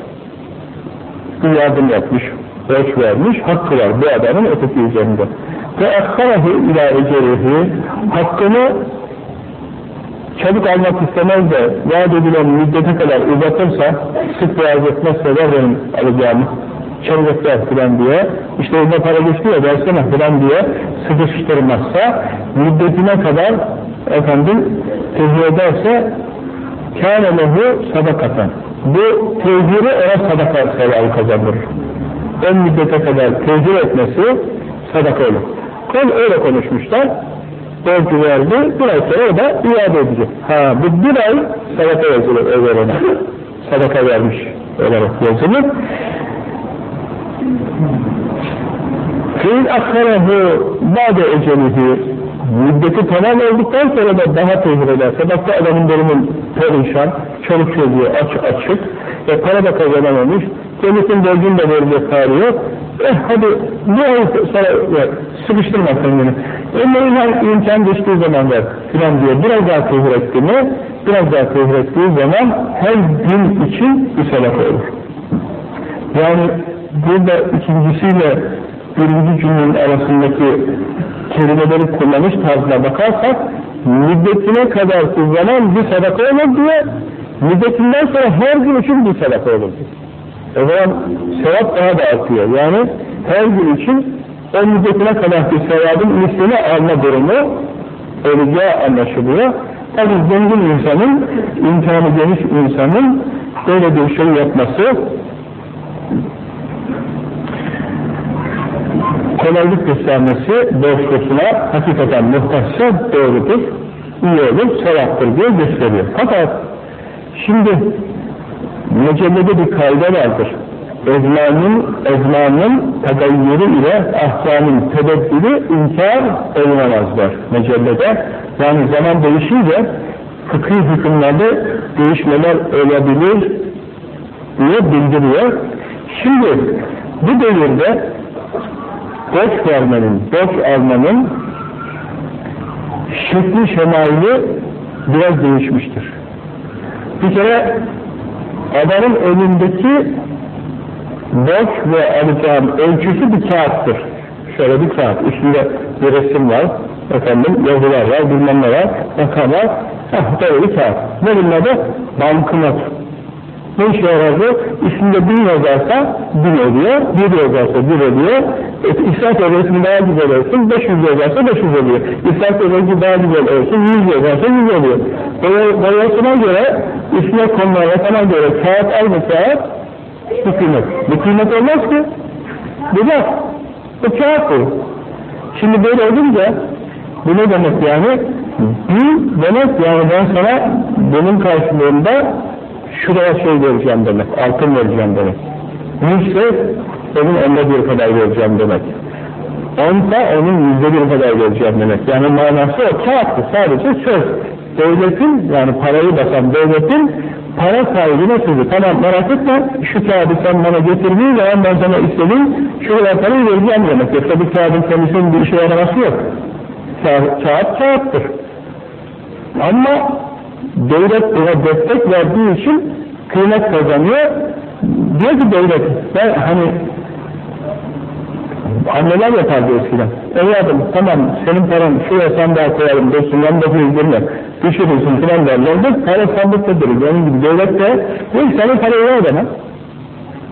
Bir yardım yapmış, borç vermiş, hakkı var bu adamın öteki üzerinde. Ve ekkarahu ila ecerihi hakkını çabuk almak istemez de vaat edilen müddete kadar uzatırsa sık vaaz etmezse ver benim alacağımı ver filan diye işte orada para geçti ya versene filan diye sıkıştırmazsa müddetine kadar efendim tezih ederse kâne lehu sadakatan bu teziri ona sadaka sevabı kazandırır en müddete kadar tezir etmesi sadaka olur kol öyle konuşmuşlar borcu verdi, bir ay sonra o da iade edecek. Ha, bu bir ay sadaka yazılır ona. Sadaka vermiş olarak yazılır. Fein akharehu ba'de ecelihi müddeti tamam olduktan sonra da daha tehir ederse bak adamın durumu perişan, çoluk çocuğu aç açık ve para da kazanamamış. Kendisinin borcunu da verecek hali yok. Eh hadi ne olursa sana ver, sıkıştırma kendini. Elinden imkan geçtiği zaman ver filan diyor. Biraz daha tehir etti mi biraz daha tehir ettiği zaman her gün için bir sadaka olur yani burada ikincisiyle birinci cümlenin arasındaki kelimeleri kullanış tarzına bakarsak müddetine kadar zaman bir sadaka olur diye müddetinden sonra her gün için bir sadaka olur diye. O zaman sevap daha da artıyor. Yani her gün için o müddetine kadar bir sevabın mislini alma durumu olacağı anlaşılıyor. Tabi zengin insanın, imkanı geniş insanın böyle bir şey yapması kolaylık göstermesi borçlusuna hakikaten muhtaçsa doğrudur, iyi olur, sevaptır diye gösteriyor. Fakat şimdi mecellede bir kayda vardır. Ezmanın, ezmanın tegayyürü ile ahkamın tebeddülü inkar olunamazlar mecellede. Yani zaman değişince fıkhi hükümlerde değişmeler olabilir diye bildiriyor. Şimdi bu devirde borç vermenin, borç almanın şekli şemaili biraz değişmiştir. Bir kere adamın elindeki borç ve alacağın ölçüsü bir kağıttır. Şöyle bir kağıt, üstünde bir resim var, efendim yazılar var, bilmem ne var, rakamlar, heh, böyle bir kağıt. Ne bunlar Banknot. Ne işe yarar bu? Üstünde bin yazarsa bin oluyor, bir yazarsa bir oluyor. E, İsterse resmi daha güzel olsun, 500 yazarsa 500 oluyor. İsterse rengi daha güzel olsun, 100 yazarsa 100 oluyor. Boyasına göre, üstüne konulan rakama göre kağıt kağıt, bu kıymet. Bu kıymet olmaz ki. Bu da, bu kağıt bu. Şimdi böyle olunca, bu ne demek yani? Bu demek yani ben sana bunun karşılığında şuraya şey vereceğim demek, altın vereceğim demek. Yüzse onun onda bir kadar vereceğim demek. Onsa onun yüzde bir kadar vereceğim demek. Yani manası o kağıttı, sadece söz. Devletin, yani parayı basan devletin para sahibine sözü. Tamam merak etme, şu kağıdı sen bana getirdiğin zaman ben sana istediğim şu kadar parayı vereceğim demek. Yoksa bu kağıdın kendisinin bir işe yaraması yok. Kağıt, kağıt kağıttır. Ama devlet buna destek verdiği için kıymet kazanıyor. Diyor ki devlet, ben hani anneler yapardı eskiden. Evladım tamam senin paran şuraya sandığa koyalım dostum yanında girme. Düşürürsün filan derlerdi. Para sandıkta durur. Benim gibi devlet de değil senin parayı ver bana.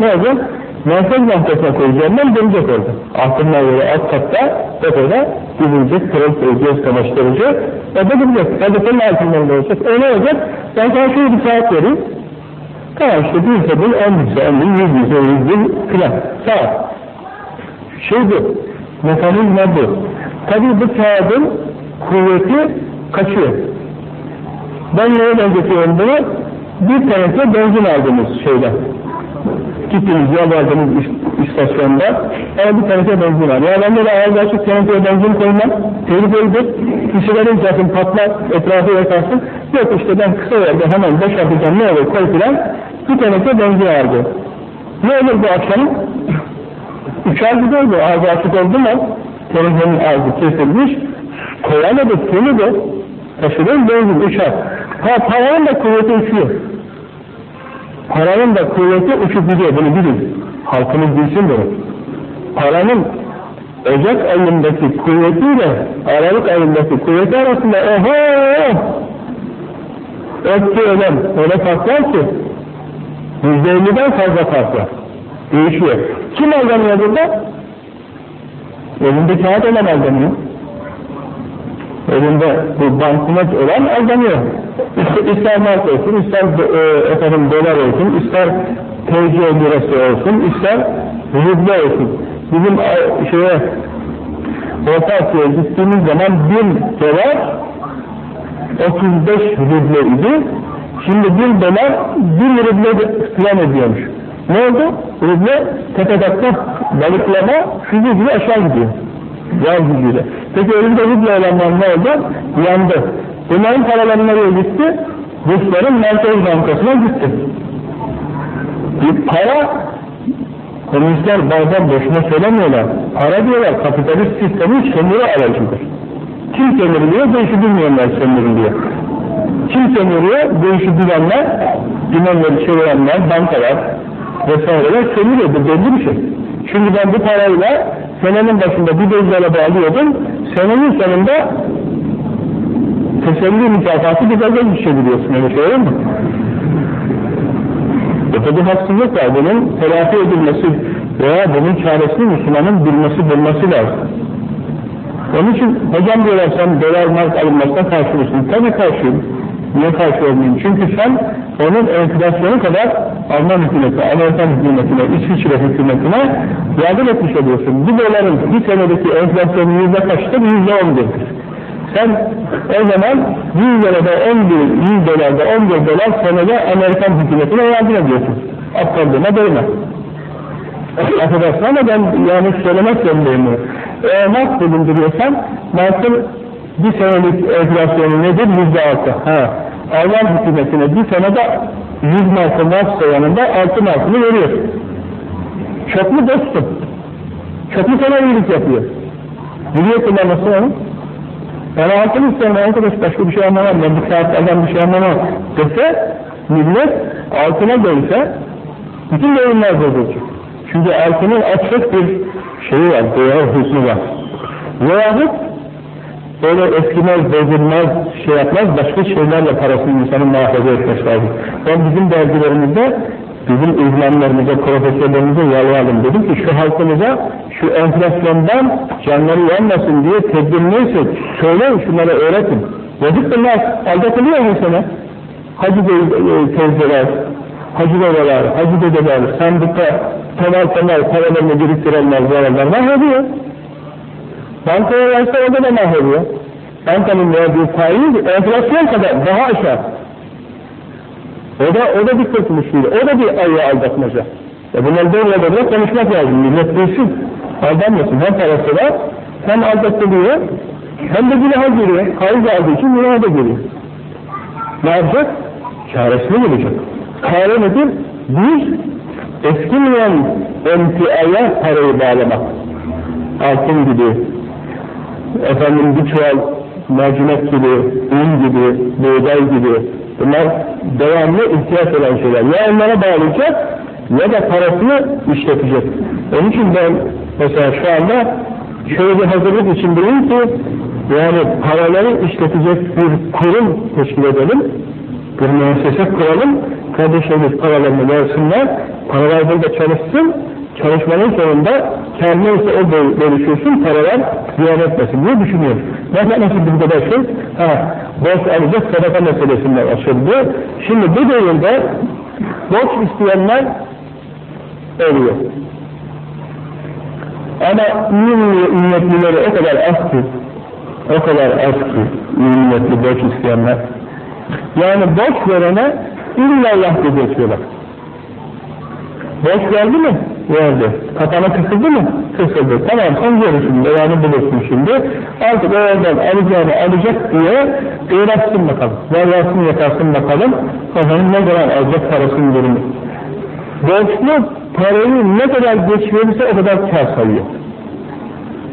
Ne olacak? Merkez Bankası'na koyacağım ben dönecek orada. Altınlar böyle alt katta depoda dizilecek, kırık göz kamaştırıcı. O da gidecek. Altınlarında olacak. O ne olacak? Ben sana şöyle bir saat vereyim. Tamam işte bir bin, on bin, on bin, yüz bin, yüz bin filan. Saat. Şey bu. Mekanizma bu. Tabi bu kağıdın kuvveti kaçıyor. Ben neye benzetiyorum bunu? Bir tanesi benzin aldığımız şeyden gittiniz yol aldığınız istasyonda ama bir tanesi benzin var. Ya ben de ağız açık tenekeye benzin koymam. Tehlikelidir. Kişilerin zaten patlar, etrafı yakarsın. Yok işte ben kısa yerde hemen boşaltacağım ne olur koy filan. Bir teneke benzin aldı. Ne olur bu akşam? Uçar gidiyordu. Ağzı açık oldu mu? Tenekenin ağzı kesilmiş. Koyamadı, seni de taşıdığın benzin uçar. Ha paranın da kuvveti uçuyor. Paranın da kuvveti uçup gidiyor, bunu bilin. Halkımız bilsin bunu. Paranın Ocak ayındaki kuvvetiyle Aralık ayındaki kuvveti arasında oho öptü ölen öyle fark var ki yüzde elliden fazla fark. Değişiyor. Kim aldanıyor burada? Elinde kağıt olan aldanıyor elinde bu banknot olan aldanıyor. İster, ister mark olsun, ister e, efendim dolar olsun, ister TC lirası olsun, ister ruble olsun. Bizim e, şeye Orta Asya'ya gittiğimiz zaman bir dolar 35 ruble idi. Şimdi bir dolar bir ruble falan ediyormuş. Ne oldu? Ruble tepedakta balıklama füze gibi aşağı gidiyor. Yaz gücüyle. Peki elinde ruble olanlar ne oldu? Yandı. Bunların paraları nereye gitti? Rusların Merkez Bankası'na gitti. Bir para, komünistler bazen boşuna söylemiyorlar. Para diyorlar, kapitalist sistemin sömürü aracıdır. Kim sömürülüyor? Bu işi bilmeyenler sömürülüyor. Kim sömürüyor? Bu işi bilenler, dümenleri çevirenler, bankalar vesaireler sömürüyor. Bu belli bir şey. Çünkü ben bu parayla senenin başında bir buzdolabı alıyordum, senenin sonunda teselli mükafatı bir gazoz düşebiliyorsun öyle şey mu? Öte bir haksızlık var. Bunun telafi edilmesi veya bunun çaresini Müslümanın bilmesi bulması lazım. Onun için hocam diyorlar sen dolar mark alınmasına karşı mısın? Tabii karşıyım. Niye karşı olmayayım? Çünkü sen onun enflasyonu kadar Alman hükümeti, Amerikan hükümetine, İsviçre hükümetine yardım etmiş oluyorsun. Bir doların bir senedeki enflasyonu yüzde kaçtır? Yüzde on. Sen o zaman 100 dolarda 11, 100 dolarda 11 dolar senede Amerikan hükümetine yardım ediyorsun. Aptallığına değme. Affedersin ama ben yanlış söylemek zorundayım. Eğer mark bulunduruyorsan, markın bir senelik enflasyonu nedir? Yüzde altı. Ha. Alman hükümetine bir senede 100 markın varsa yanında 6 markını veriyor. Çok mu dostum? Çok mu sana iyilik yapıyor? Biliyor kullanması onu. Yani altını isterim arkadaş başka bir şey anlamam, ben bir saatlerden bir şey anlamam dese, millet altına dönse, bütün oyunlar bozulacak. Çünkü altının açık bir şeyi var, değer hüsnü var. Veyahut böyle eskimez, bozulmaz, şey yapmaz, başka şeylerle parasını insanın muhafaza etmesi lazım. Ben bizim dergilerimizde, bizim uzmanlarımıza, profesörlerimize yalvardım. Dedim ki şu halkımıza şu enflasyondan canları yanmasın diye tedbir neyse söyleyin şunlara öğretin. Yazık bunlar, aldatılıyor sene. Hacı e, teyzeler, hacı babalar, hacı dedeler, sandıkta temel temel paralarını biriktirenler, zararlar mahvediyor. Bankaya verse orada da mahvediyor. Bankanın verdiği faiz enflasyon kadar daha aşağı. O da, o da bir kurtuluş değil. O da bir ayı aldatmaca. E bunlar böyle böyle konuşmak lazım. Millet bilsin. Aldanmasın. Hem parası var, hem aldatılıyor, hem de günaha giriyor. Faiz aldığı için günaha da giriyor. Ne yapacak? Çaresini bulacak. Çare nedir? Bir, eskimeyen emtiaya parayı bağlamak. Altın gibi, efendim bir çuval mercimek gibi, un gibi, buğday gibi, bunlar devamlı ihtiyaç olan şeyler. Ya onlara bağlayacak, ya da parasını işletecek. Onun için ben mesela şu anda şöyle bir hazırlık içindeyim ki, yani paraları işletecek bir kurum teşkil edelim, bir müessese kuralım, kardeşlerimiz paralarını versinler, paralar burada çalışsın, çalışmanın sonunda kar neyse o bölüşürsün, paralar ziyan etmesin diye düşünüyorum. Mesela nasıl bir kadar ha, borç alacak sadaka meselesinden açıldı. Şimdi bu devirde borç isteyenler oluyor. Ama iyi niyetlileri o kadar az ki, o kadar az ki iyi niyetli borç isteyenler. Yani borç verene illallah dedirtiyorlar. Borç verdi mi? Verdi. Kafana kısıldı mı? Kısıldı. Tamam sen görürsün, devamı bulursun şimdi. Artık o oradan alacağını alacak diye uğraşsın bakalım. Verlasın yatarsın bakalım. Kafanın ne kadar alacak parasının durumu. Borçlu parayı ne kadar geç verirse o kadar kar sayıyor.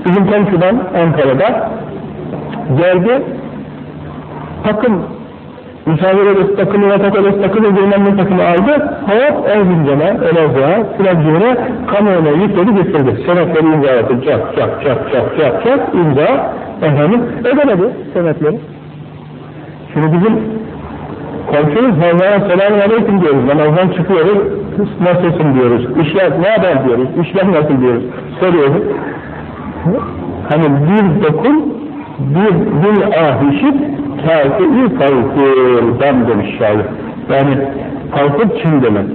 Bizim komşudan Ankara'da geldi takım odası takımı, yatak odası takımı, bilmem ne takımı aldı. Hayat Erzincan'a, Elazığ'a, Trabzon'a, kamuoyuna yükledi getirdi. Senetleri imza yaptı. Çak, çak, çak, çak, çak, çak, imza. Efendim, ödemedi senetleri. Şimdi bizim komşumuz Allah'a selamun aleyküm diyoruz. Namazdan çıkıyoruz, nasılsın diyoruz. İşler ne haber diyoruz, işler nasıl diyoruz. Soruyoruz. Hani bir dokun, bir bir ah işit, kâfi-i kavkûrdan demiş şair. Yani kavkûr Çin demek.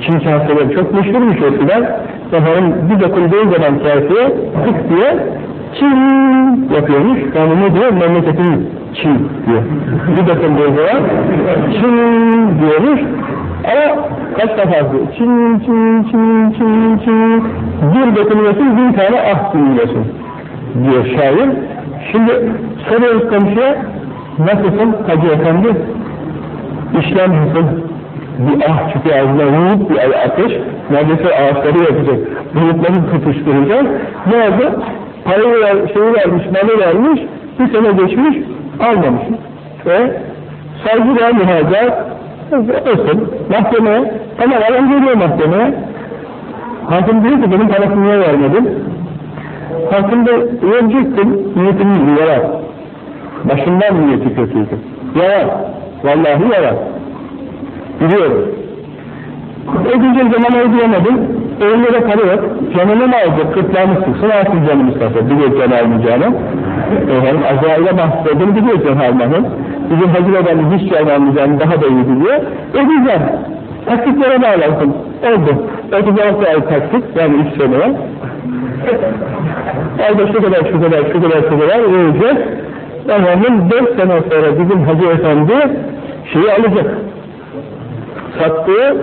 Çin kaseleri çok meşhurmuş eskiden. Efendim bir dokunduğu zaman kaseye tık diye Çin yapıyormuş. Yani ne diyor? Memleketin Çin diyor. bir dokunduğu zaman Çin diyormuş. Ama kaç defa? Çin, Çin, Çin, Çin, Çin. Bir dokunuyorsun, bin tane ah dinliyorsun diyor şair. Şimdi soruyoruz komşuya, nasılsın Hacı Efendi? İşlem nasıl? Bir ah çıkıyor ağzına vurup bir ateş, neredeyse ağaçları yapacak, bulutları tutuşturacak. Ne oldu? Parayı ver, şeyi vermiş, malı vermiş, bir sene geçmiş, almamış. Ve savcı da mühacir, olsun, mahkemeye, tamam adam geliyor mahkemeye. Hakim diyor ki benim parasını niye vermedin? Hakkında verecektim, niyetimiz yalan. Başından niyeti kötüydü. Yalan. Vallahi yalan. Biliyorum. Ödeyecek zaman ödeyemedim. Para yok. Canını mı alacak? Kırtlağını sıksın, alsın canımı isterse. Biliyor canı almayacağını. Efendim, Azrail'e bahsettiğini biliyor Cenab-ı Hanım. Bizim Hacı Baba'nın hiç gelmemizden daha da iyi biliyor. Ödeyeceğim. Taksitlere bağlansın. Oldu. 36 ay taksit, yani 3 seneye. Ayda şu kadar, şu kadar, şu kadar, şu kadar vereceğiz. Efendim 4 sene sonra bizim Hacı Efendi şeyi alacak. Sattığı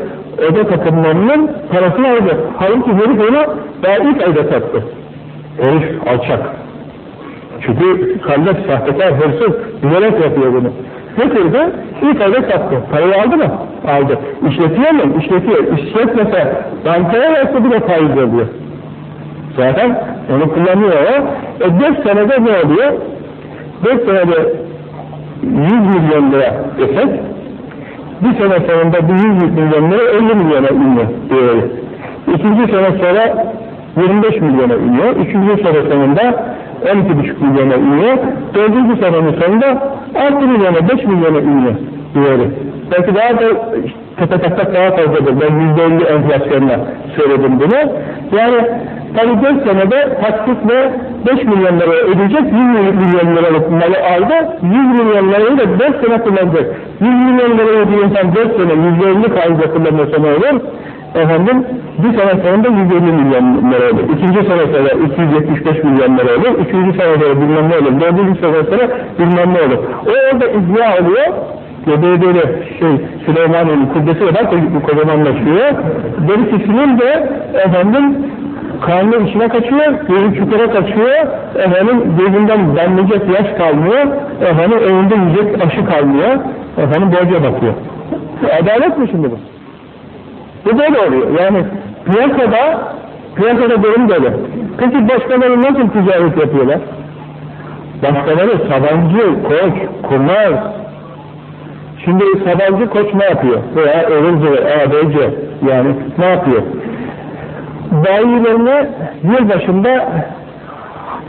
oda takımlarının parasını alacak. Halbuki herif onu daha ilk ayda sattı. Herif alçak. Çünkü kardeş sahtekar, hırsız, bilerek yapıyor bunu. Getirdi, ilk ayda sattı. Parayı aldı mı? Aldı. İşletiyor mu? İşletiyor. İşletmese, bankaya verse bile faiz oluyor. Zaten onu kullanıyor o. E 4 senede ne oluyor? 4 senede 100 milyon lira desek, bir sene sonunda bu 100 milyon lira 50 milyona iniyor. İkinci sene sonra 25 milyona iniyor. Üçüncü sene sonunda 12,5 milyona iniyor. Dördüncü senenin sonunda 6 milyona, 5 milyona iniyor değeri. Belki daha da tepe taklak daha fazladır. Ben %50 enflasyonla söyledim bunu. Yani tabi 4 senede taksitle 5 milyon lira ödeyecek, 100 milyon liralık malı aldı, 100 milyon lirayı da 4 sene kullanacak. 100 milyon lirayı ödüyor insan 4 sene, %50 faize kullanırsa ne olur? Efendim, bir sene sonunda 150 milyon lira olur. İkinci sene sonra 275 milyon lira olur. Üçüncü sene sonra bilmem ne olur. Dördüncü sene sonra bilmem ne olur. O orada izya oluyor. Göbeği böyle şey, Süleyman'ın kubbesi kadar kocamanlaşıyor. Derisinin de efendim karnı içine kaçıyor, gözü çukura kaçıyor, efendim gözünden damlayacak yaş kalmıyor, efendim evinde yiyecek aşı kalmıyor, efendim borca bakıyor. Adalet mi şimdi bu? Bu böyle oluyor. Yani piyasada, piyasada durum böyle. Peki başkaları nasıl ticaret yapıyorlar? Başkaları Sabancı, Koç, Kumar, Şimdi Sabancı Koç ne yapıyor? Veya Övüncü, ABC yani ne yapıyor? Bayilerine yıl başında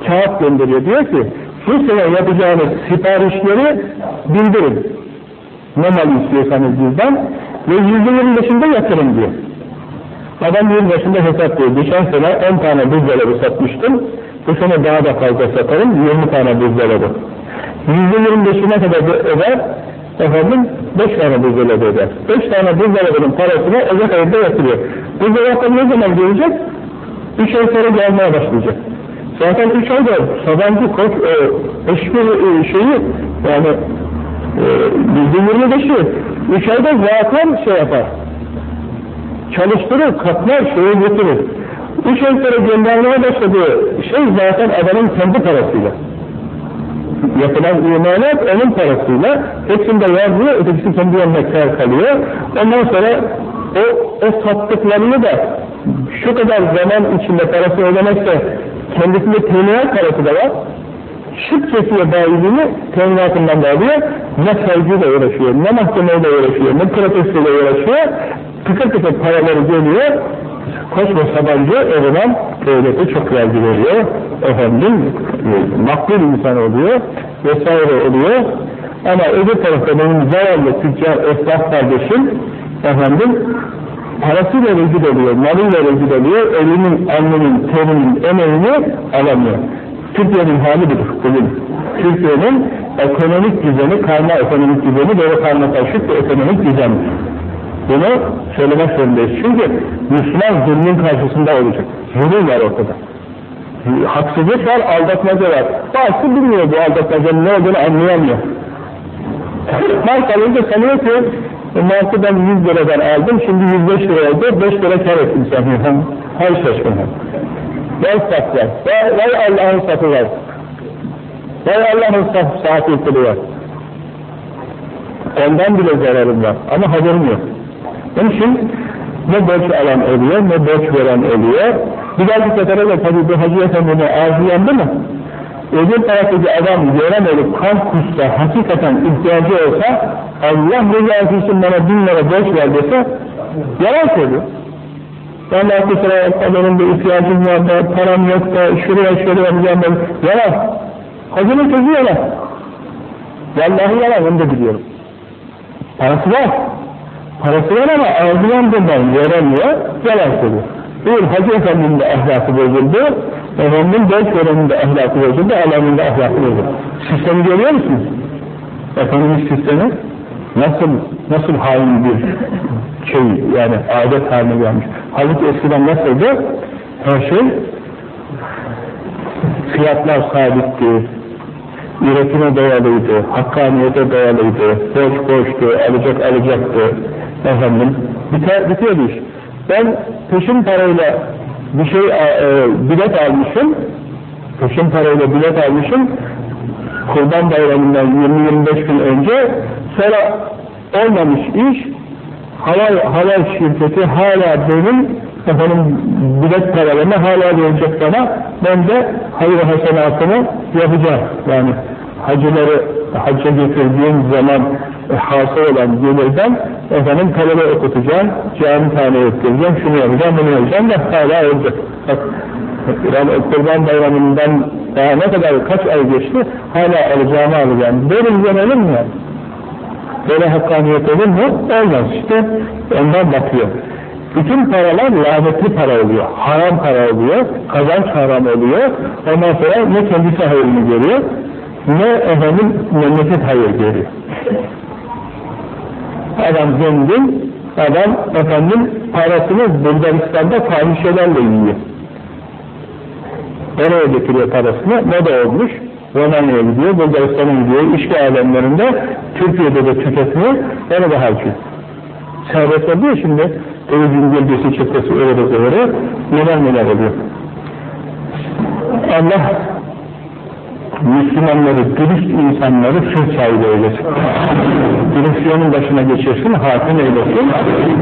kağıt gönderiyor. Diyor ki şu sene yapacağınız siparişleri bildirin. Ne mal istiyorsanız bizden ve yüzde yirmi beşinde yatırın diyor. Adam yıl başında hesaplıyor. Geçen sene 10 tane buzdolabı satmıştım. Bu sene daha da fazla satarım. 20 tane buzdolabı. Yüzde yirmi beşine kadar öder. Efendim 5 tane buzdolabı öder. 5 tane buzdolabının parasını Ocak ayında yatırıyor. Buzdolabı ne zaman gelecek? 3 ay sonra gelmeye başlayacak. Zaten 3 ayda Sabancı Koç e, hiçbir e, şeyi yani %25'i 3 ayda zaten şey yapar. Çalıştırır, katlar, şeye getirir. 3 ay sonra göndermeye başladığı şey zaten adamın kendi parasıyla. Yapılan imalat onun parasıyla hepsinde yazıyor, ötekisi kendi yanına kar kalıyor. Ondan sonra o, o sattıklarını da şu kadar zaman içinde parası ödemezse kendisinde teminat parası da var. Şık kesiyor bayiliğini teminatından da alıyor. Ne savcıyla uğraşıyor, ne mahkemeyle uğraşıyor, ne protestoyla uğraşıyor. Tıkır tıkır paraları geliyor. Ve Sabancı o zaman çok vergi veriyor. Efendim, makbul insan oluyor vesaire oluyor. Ama öbür tarafta benim zavallı tüccar esnaf kardeşim efendim parasıyla rezil oluyor, malıyla rezil oluyor, elinin, alnının, terinin, emeğini alamıyor. Türkiye'nin hali budur bugün. Türkiye'nin ekonomik düzeni, karma ekonomik düzeni böyle karmaşık bir ekonomik düzendir. Bunu söylemek zorundayız. Çünkü Müslüman zulmün karşısında olacak. Zulüm var ortada. Haksızlık var, aldatmaca var. Bazısı bilmiyor bu aldatmacanın ne olduğunu anlayamıyor. Mark alınca sanıyor ki markı ben 100 liradan aldım, şimdi 105 lira oldu, 5 lira kar ettim sanıyor. Her şaşkın. Vay satlar, vay, Allah'ın satı var. Vay Allah'ın saatlikleri var. Ondan bile zararım var ama haberim yok. Onun için ne borç alan oluyor, ne borç veren oluyor. Bir dahaki sefere de tabi bu Hacı Efendi'ne ağzı yandı mı? Öbür taraftaki adam gören olup kan kussa, hakikaten ihtiyacı olsa Allah rızası için bana bin lira borç ver dese yalan söylüyor. Ben de kusura benim de ihtiyacım var da param yok da şuraya şöyle yapacağım da yalan. Hacının sözü yalan. Vallahi yalan onu da biliyorum. Parası var. Parası var ama ağzından bundan veremiyor, yalan söylüyor. Bir Hacı Efendi'nin de ahlakı bozuldu, Efendim ders vereninde ahlakı bozuldu, alanında ahlakı bozuldu. Sistemi görüyor musunuz? Ekonomik sistemi nasıl nasıl hain bir şey yani adet haline gelmiş. Halbuki eskiden nasıldı? Her şey fiyatlar sabitti, üretime dayalıydı, hakkaniyete dayalıydı, borç borçtu, alacak alacaktı, efendim, biter, bitiyordu iş. Ben peşin parayla bir şey, e, bilet almışım, peşin parayla bilet almışım, Kurban Bayramı'ndan 20-25 gün önce, sonra olmamış iş, hava, hava şirketi hala benim efendim bilet paralarını hala verecek bana, ben de hayır hasenatını yapacağım. Yani hacıları hacca getirdiğim zaman e, hasıl olan gelirden efendim talebe okutacağım, cami tane ettireceğim, şunu yapacağım, bunu yapacağım da hala olacak. Bak, yani Kurban Bayramı'ndan daha ne kadar kaç ay geçti, hala alacağımı alacağım. Böyle bir olur yani? Böyle hakkaniyet olur mu? Olmaz işte. Ondan bakıyor. Bütün paralar lanetli para oluyor, haram para oluyor, kazanç haram oluyor. Ondan sonra ne kendisi hayırını görüyor, ne efendim memleket hayır görüyor. Adam zengin, adam efendim parasını Bulgaristan'da fahişelerle yiyor. Oraya getiriyor parasını, ne de olmuş? Romanya'ya gidiyor, Bulgaristan'a gidiyor, işki alemlerinde, Türkiye'de de tüketmiyor, onu da harcıyor. Serbest oluyor şimdi, Evin gölgesi çıkması öyle öyle, neler neler oluyor. Allah Müslümanları, dürüst insanları söz sahibi eylesin. Direksiyonun başına geçirsin, hakim eylesin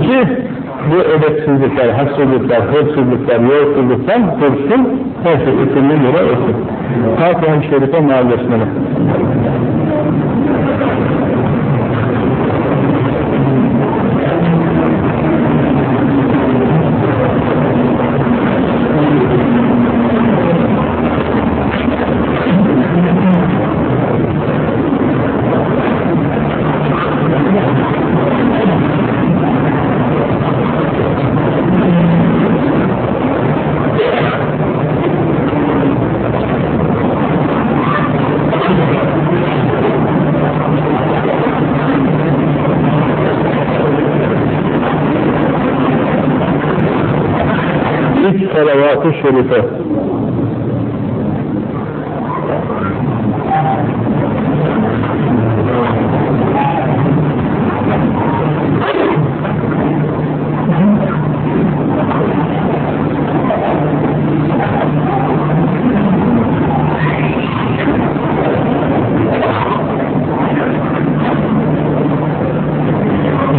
ki bu edepsizlikler, haksızlıklar, hırsızlıklar, yolsuzluklar dursun, her şey hükümlü göre olsun. Fatiha-i Şerife mahallesine. Şerife.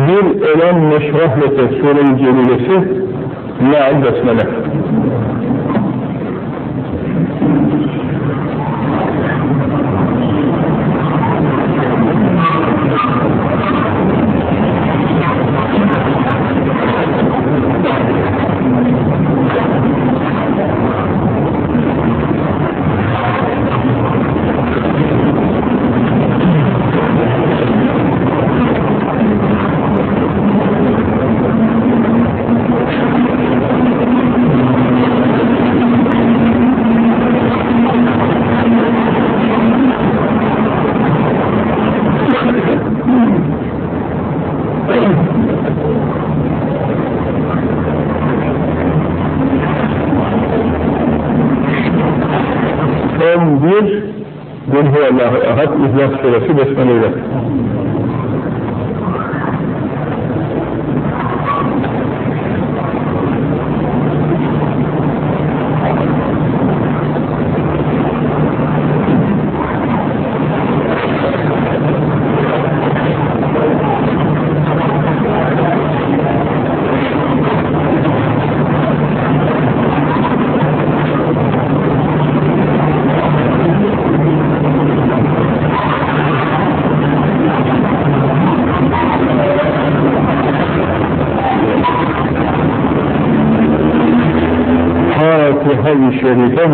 Bir ölen meşrahlete sure-i celilesi Meal besmele. las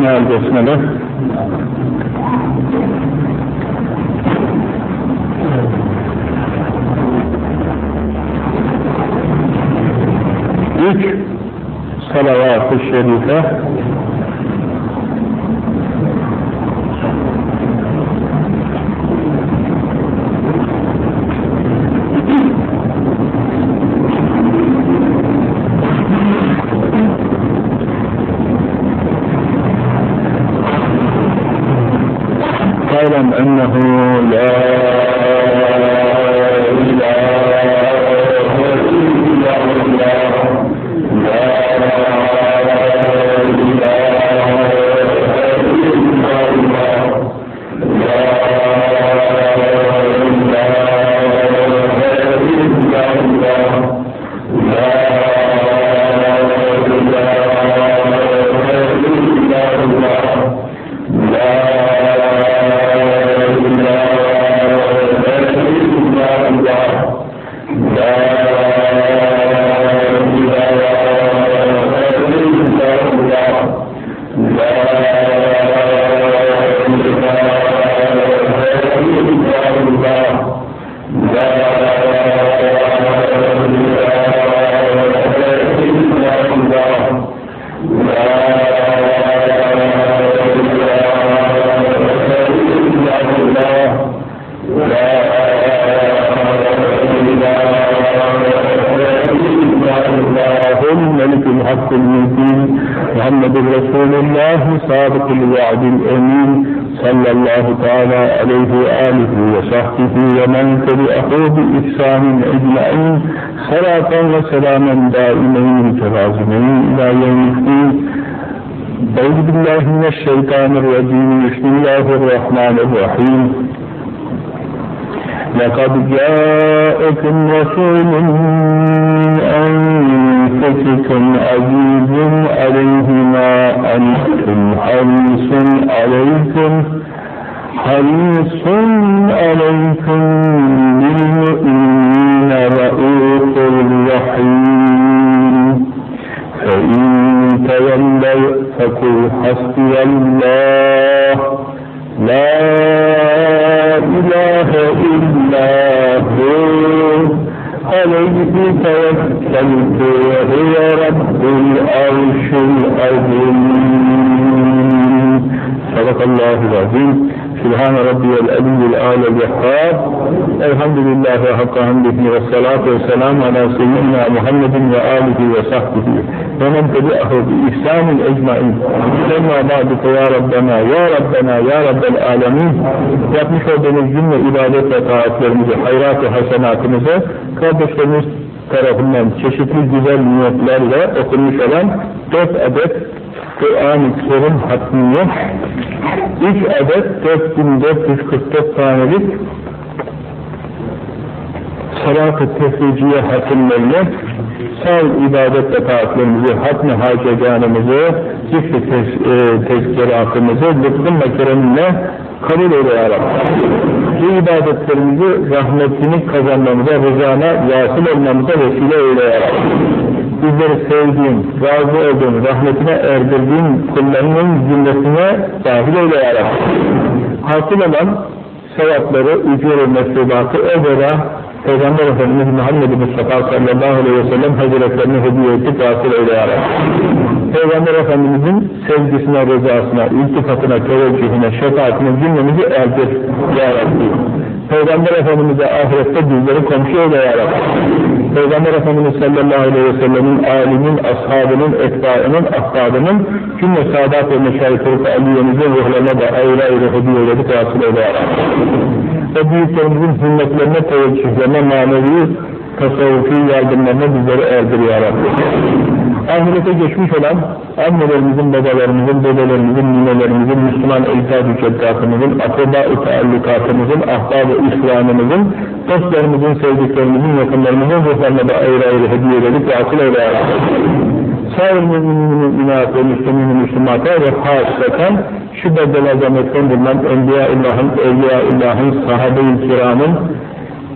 Şerife واعلم أنه لا إله الا Sadakallahu azim. Sübhane Rabbiyel Aliyyil Alel Vehhab. Elhamdülillahi hakka hamdihi ve salatu ve selamu ala seyyidina Muhammedin ve alihi ve sahbihi. Ve men tebi'ahu bi ihsanin ecmain. Semma ba'duka ya Rabbena, ya Rabbena, ya Rabbel alemin. Yapmış olduğumuz cümle ibadet ve taatlerimizi, hayrat-ı hasenatımızı kardeşlerimiz tarafından çeşitli güzel niyetlerle okunmuş olan dört adet Kur'an-ı Kerim hatmiye 3 adet 4444 tanelik salat-ı tefriciye hatimlerine sağ ibadet ve taatlerimizi, hatmi haceganımızı, zikr-i tez, e, tezkiratımızı lütfun ve kereminle kabul eyle ya. Bu ibadetlerimizi rahmetini kazanmamıza, rızana, vasıl olmamıza vesile eyle ya. Bizleri sevdiğin, razı olduğun, rahmetine erdirdiğin kullarının cümlesine dahil eyle ya. Hasıl olan sevapları, ücret-i meslubatı evvela Peygamber Efendimiz Muhammed Mustafa sallallahu aleyhi ve sellem Hazretlerine hediye ettik vasıl eyle. Peygamber Efendimizin sevgisine, rızasına, iltifatına, teveccühüne, şefaatine cümlemizi erdir ya Rabbi. Peygamber Efendimiz'e ahirette bizleri komşu eyle ya Rabbi. Peygamber Efendimiz sallallahu aleyhi ve sellemin alimin, ashabının, etbaının, ahbabının cümle saadat ve aliyemizin ruhlarına da ayrı ayrı hediye eyledik vasıl eyle ya Rabbi. Ve büyüklerimizin himmetlerine, teveccühlerine, manevi, tasavvufi yardımlarına bizleri erdir ya Rabbi. Ahirete geçmiş olan annelerimizin, babalarımızın, dedelerimizin, ninelerimizin, Müslüman ecdad-ı ceddafımızın, akraba-ı taallukatımızın, ahbab-ı İslam'ımızın, dostlarımızın, sevdiklerimizin, yakınlarımızın ruhlarına da ayrı ayrı hediye edelim ve akıl eyle Sağır müminin müminat ve müslüminin müslümata ve hasreten şu bedel azametten bulunan Enbiya-illahın, Evliya-illahın, sahabe-i kiramın,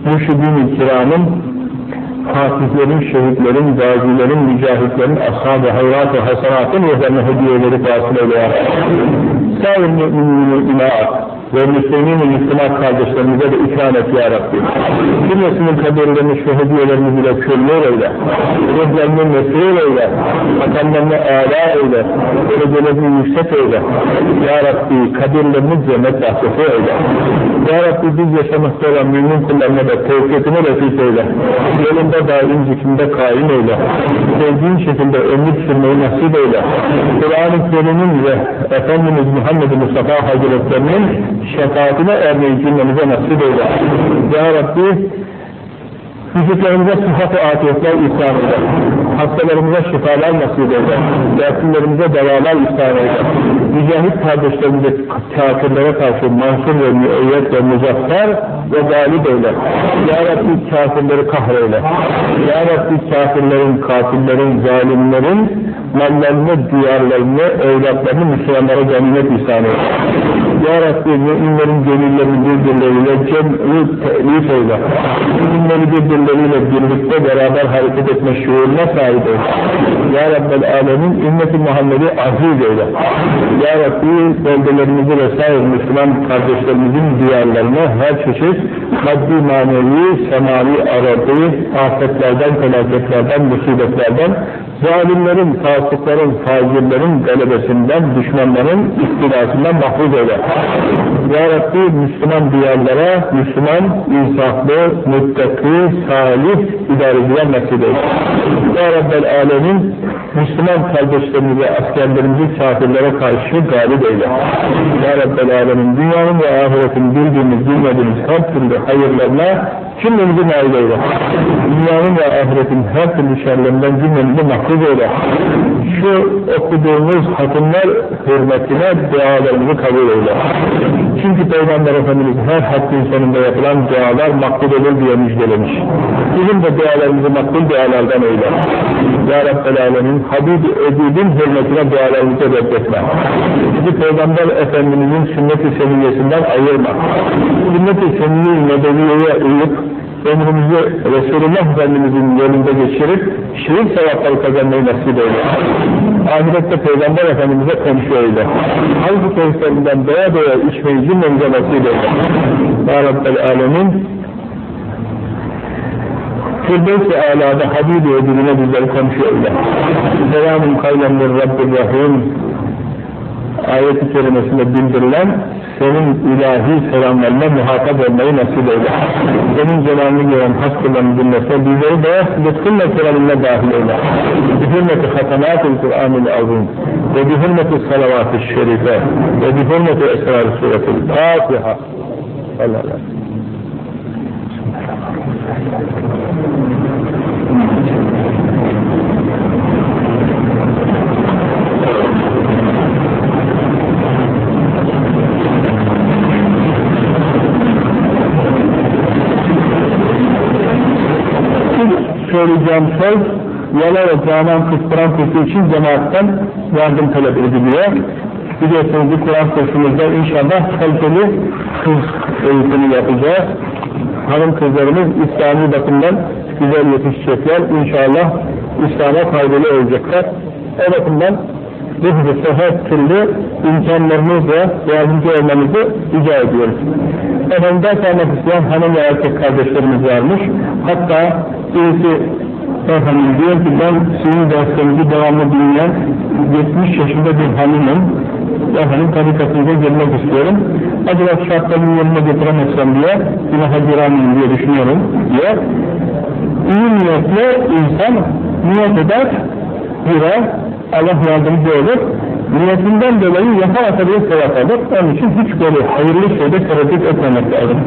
mürşidin-i kiramın, fatihlerin, şehitlerin, gazilerin, mücahitlerin, ashab-ı hayrat ve hasenatın ruhlarına hediyeleri vasıl eyle. Sâir mümininin inaat ve müslümin Müslüman kardeşlerimize de ikram et ya Rabbi. Cümlesinin kaderlerini, şu hediyelerini bile köllü eyle. Ruhlarını mesur eyle. Makamlarını âlâ eyle. Derecelerini yüksek eyle. Ya Rabbi kaderlerini cennet bahçesi eyle. Ya Rabbi biz yaşamakta olan mümin kullarına da tevfikini refik eyle. Yolunda daim zikrinde kaim eyle. Sevdiğin şekilde ömür sürmeyi nasip eyle. Kur'an-ı Kerim'in ve Efendimiz Muhammed Mustafa Hazretlerinin şefaatine ermeyi cümlemize nasip eyle. Ya Rabbi Vücutlarımıza sıhhat-ı afiyetler ihsan eyle. Hastalarımıza şifalar nasip eyle. Dertlilerimize devalar ihsan eyle. Mücahit kardeşlerimize kafirlere karşı mansur ve müeyyet ve muzaffer ve galip eyle. Ya Rabbi kafirleri kahreyle. Ya Rabbi kafirlerin, kafirlerin, zalimlerin mallarını, diyarlarını, evlatlarını Müslümanlara ganimet ihsan eyle. Ya Rabbi müminlerin gönüllerini birbirleriyle cem'i telif eyle. Müminleri birbirleriyle birlikte beraber hareket etme şuuruna sahip eyle. Ya Rabbel Alemin ümmeti Muhammed'i aziz eyle. Ya Rabbi bölgelerimizi vesaire Müslüman kardeşlerimizin diyarlarına her çeşit maddi manevi, semavi aradığı afetlerden, felaketlerden, musibetlerden zalimlerin, fasıkların, facirlerin galebesinden, düşmanların istilasından mahfuz eyle. Ya Rabbi Müslüman diyarlara, Müslüman, insaflı, muttaki, salih idareciler nasip eyle. Ya Rabbel Alemin Müslüman kardeşlerimizi, askerlerimizi kafirlere karşı galip eyle. Ya Rabbel Alemin dünyanın ve ahiretin bildiğimiz, bilmediğimiz her türlü hayırlarına cümlemizi nail eyle. Dünyanın ve ahiretin her türlü şerlerinden cümlemizi mahfuz eyle. Şu okuduğumuz hatınlar hürmetine dualarımızı kabul eyle. Çünkü Peygamber Efendimiz her hakkın sonunda yapılan dualar makbul olur diye müjdelemiş. Bizim de dualarımızı makbul dualardan eyle. Ya Rabbel Alemin, Habib-i Edib'in hürmetine dualarımızı reddetme. Bizi Peygamber Efendimizin sünnet-i seniyyesinden ayırma. Sünnet-i seniyye-i nebeviyeye uyup, ömrümüzü Resulullah Efendimizin yolunda geçirip şiir sevapları kazanmayı nasip eyle. Ahirette Peygamber Efendimiz'e komşu eyle. Halk-ı keyiflerinden doya doya içmeyi cümlemize nasip eyle. Ya Rabbel Alemin Alâ'da Habib-i Edibine bizleri komşu eyle. Selamun kaylemdir Rabbir Rahim ayet-i kerimesinde bildirilen senin ilahi selamlarına muhatap olmayı nasip eyle. Senin celalini gören hastalarını dinlese bizleri de lütfunla selamına dahil eyle. Bihürmeti hatanat-ı Kur'an-ı Azim ve bihürmeti salavat-ı şerife ve bihürmeti esrar-ı suretil Fatiha. Allah Allah. Söyleyeceğim söz yala ve canan kıstıran kursu için cemaatten yardım talep ediliyor. Biliyorsunuz bu Kur'an kursumuzda inşallah kaliteli kız eğitimi yapacağız. Hanım kızlarımız İslami bakımdan güzel yetişecekler. İnşallah İslam'a faydalı olacaklar. O bakımdan bu hususta her türlü imkanlarımızla yardımcı olmamızı rica ediyoruz. Efendim ders almak hanım ve erkek kardeşlerimiz varmış. Hatta birisi efendim diyor ki ben sizin derslerinizi devamlı dinleyen 70 yaşında bir hanımım. Efendim tarikatınıza girmek istiyorum. Acaba şartlarını yerine getiremezsem diye günaha girer diye düşünüyorum diye. İyi niyetle insan niyet eder, girer, Allah yardımcı olur. Niyetinden dolayı yapamasa bile sevap alır. Onun için hiç böyle hayırlı şeyde tereddüt etmemek lazım.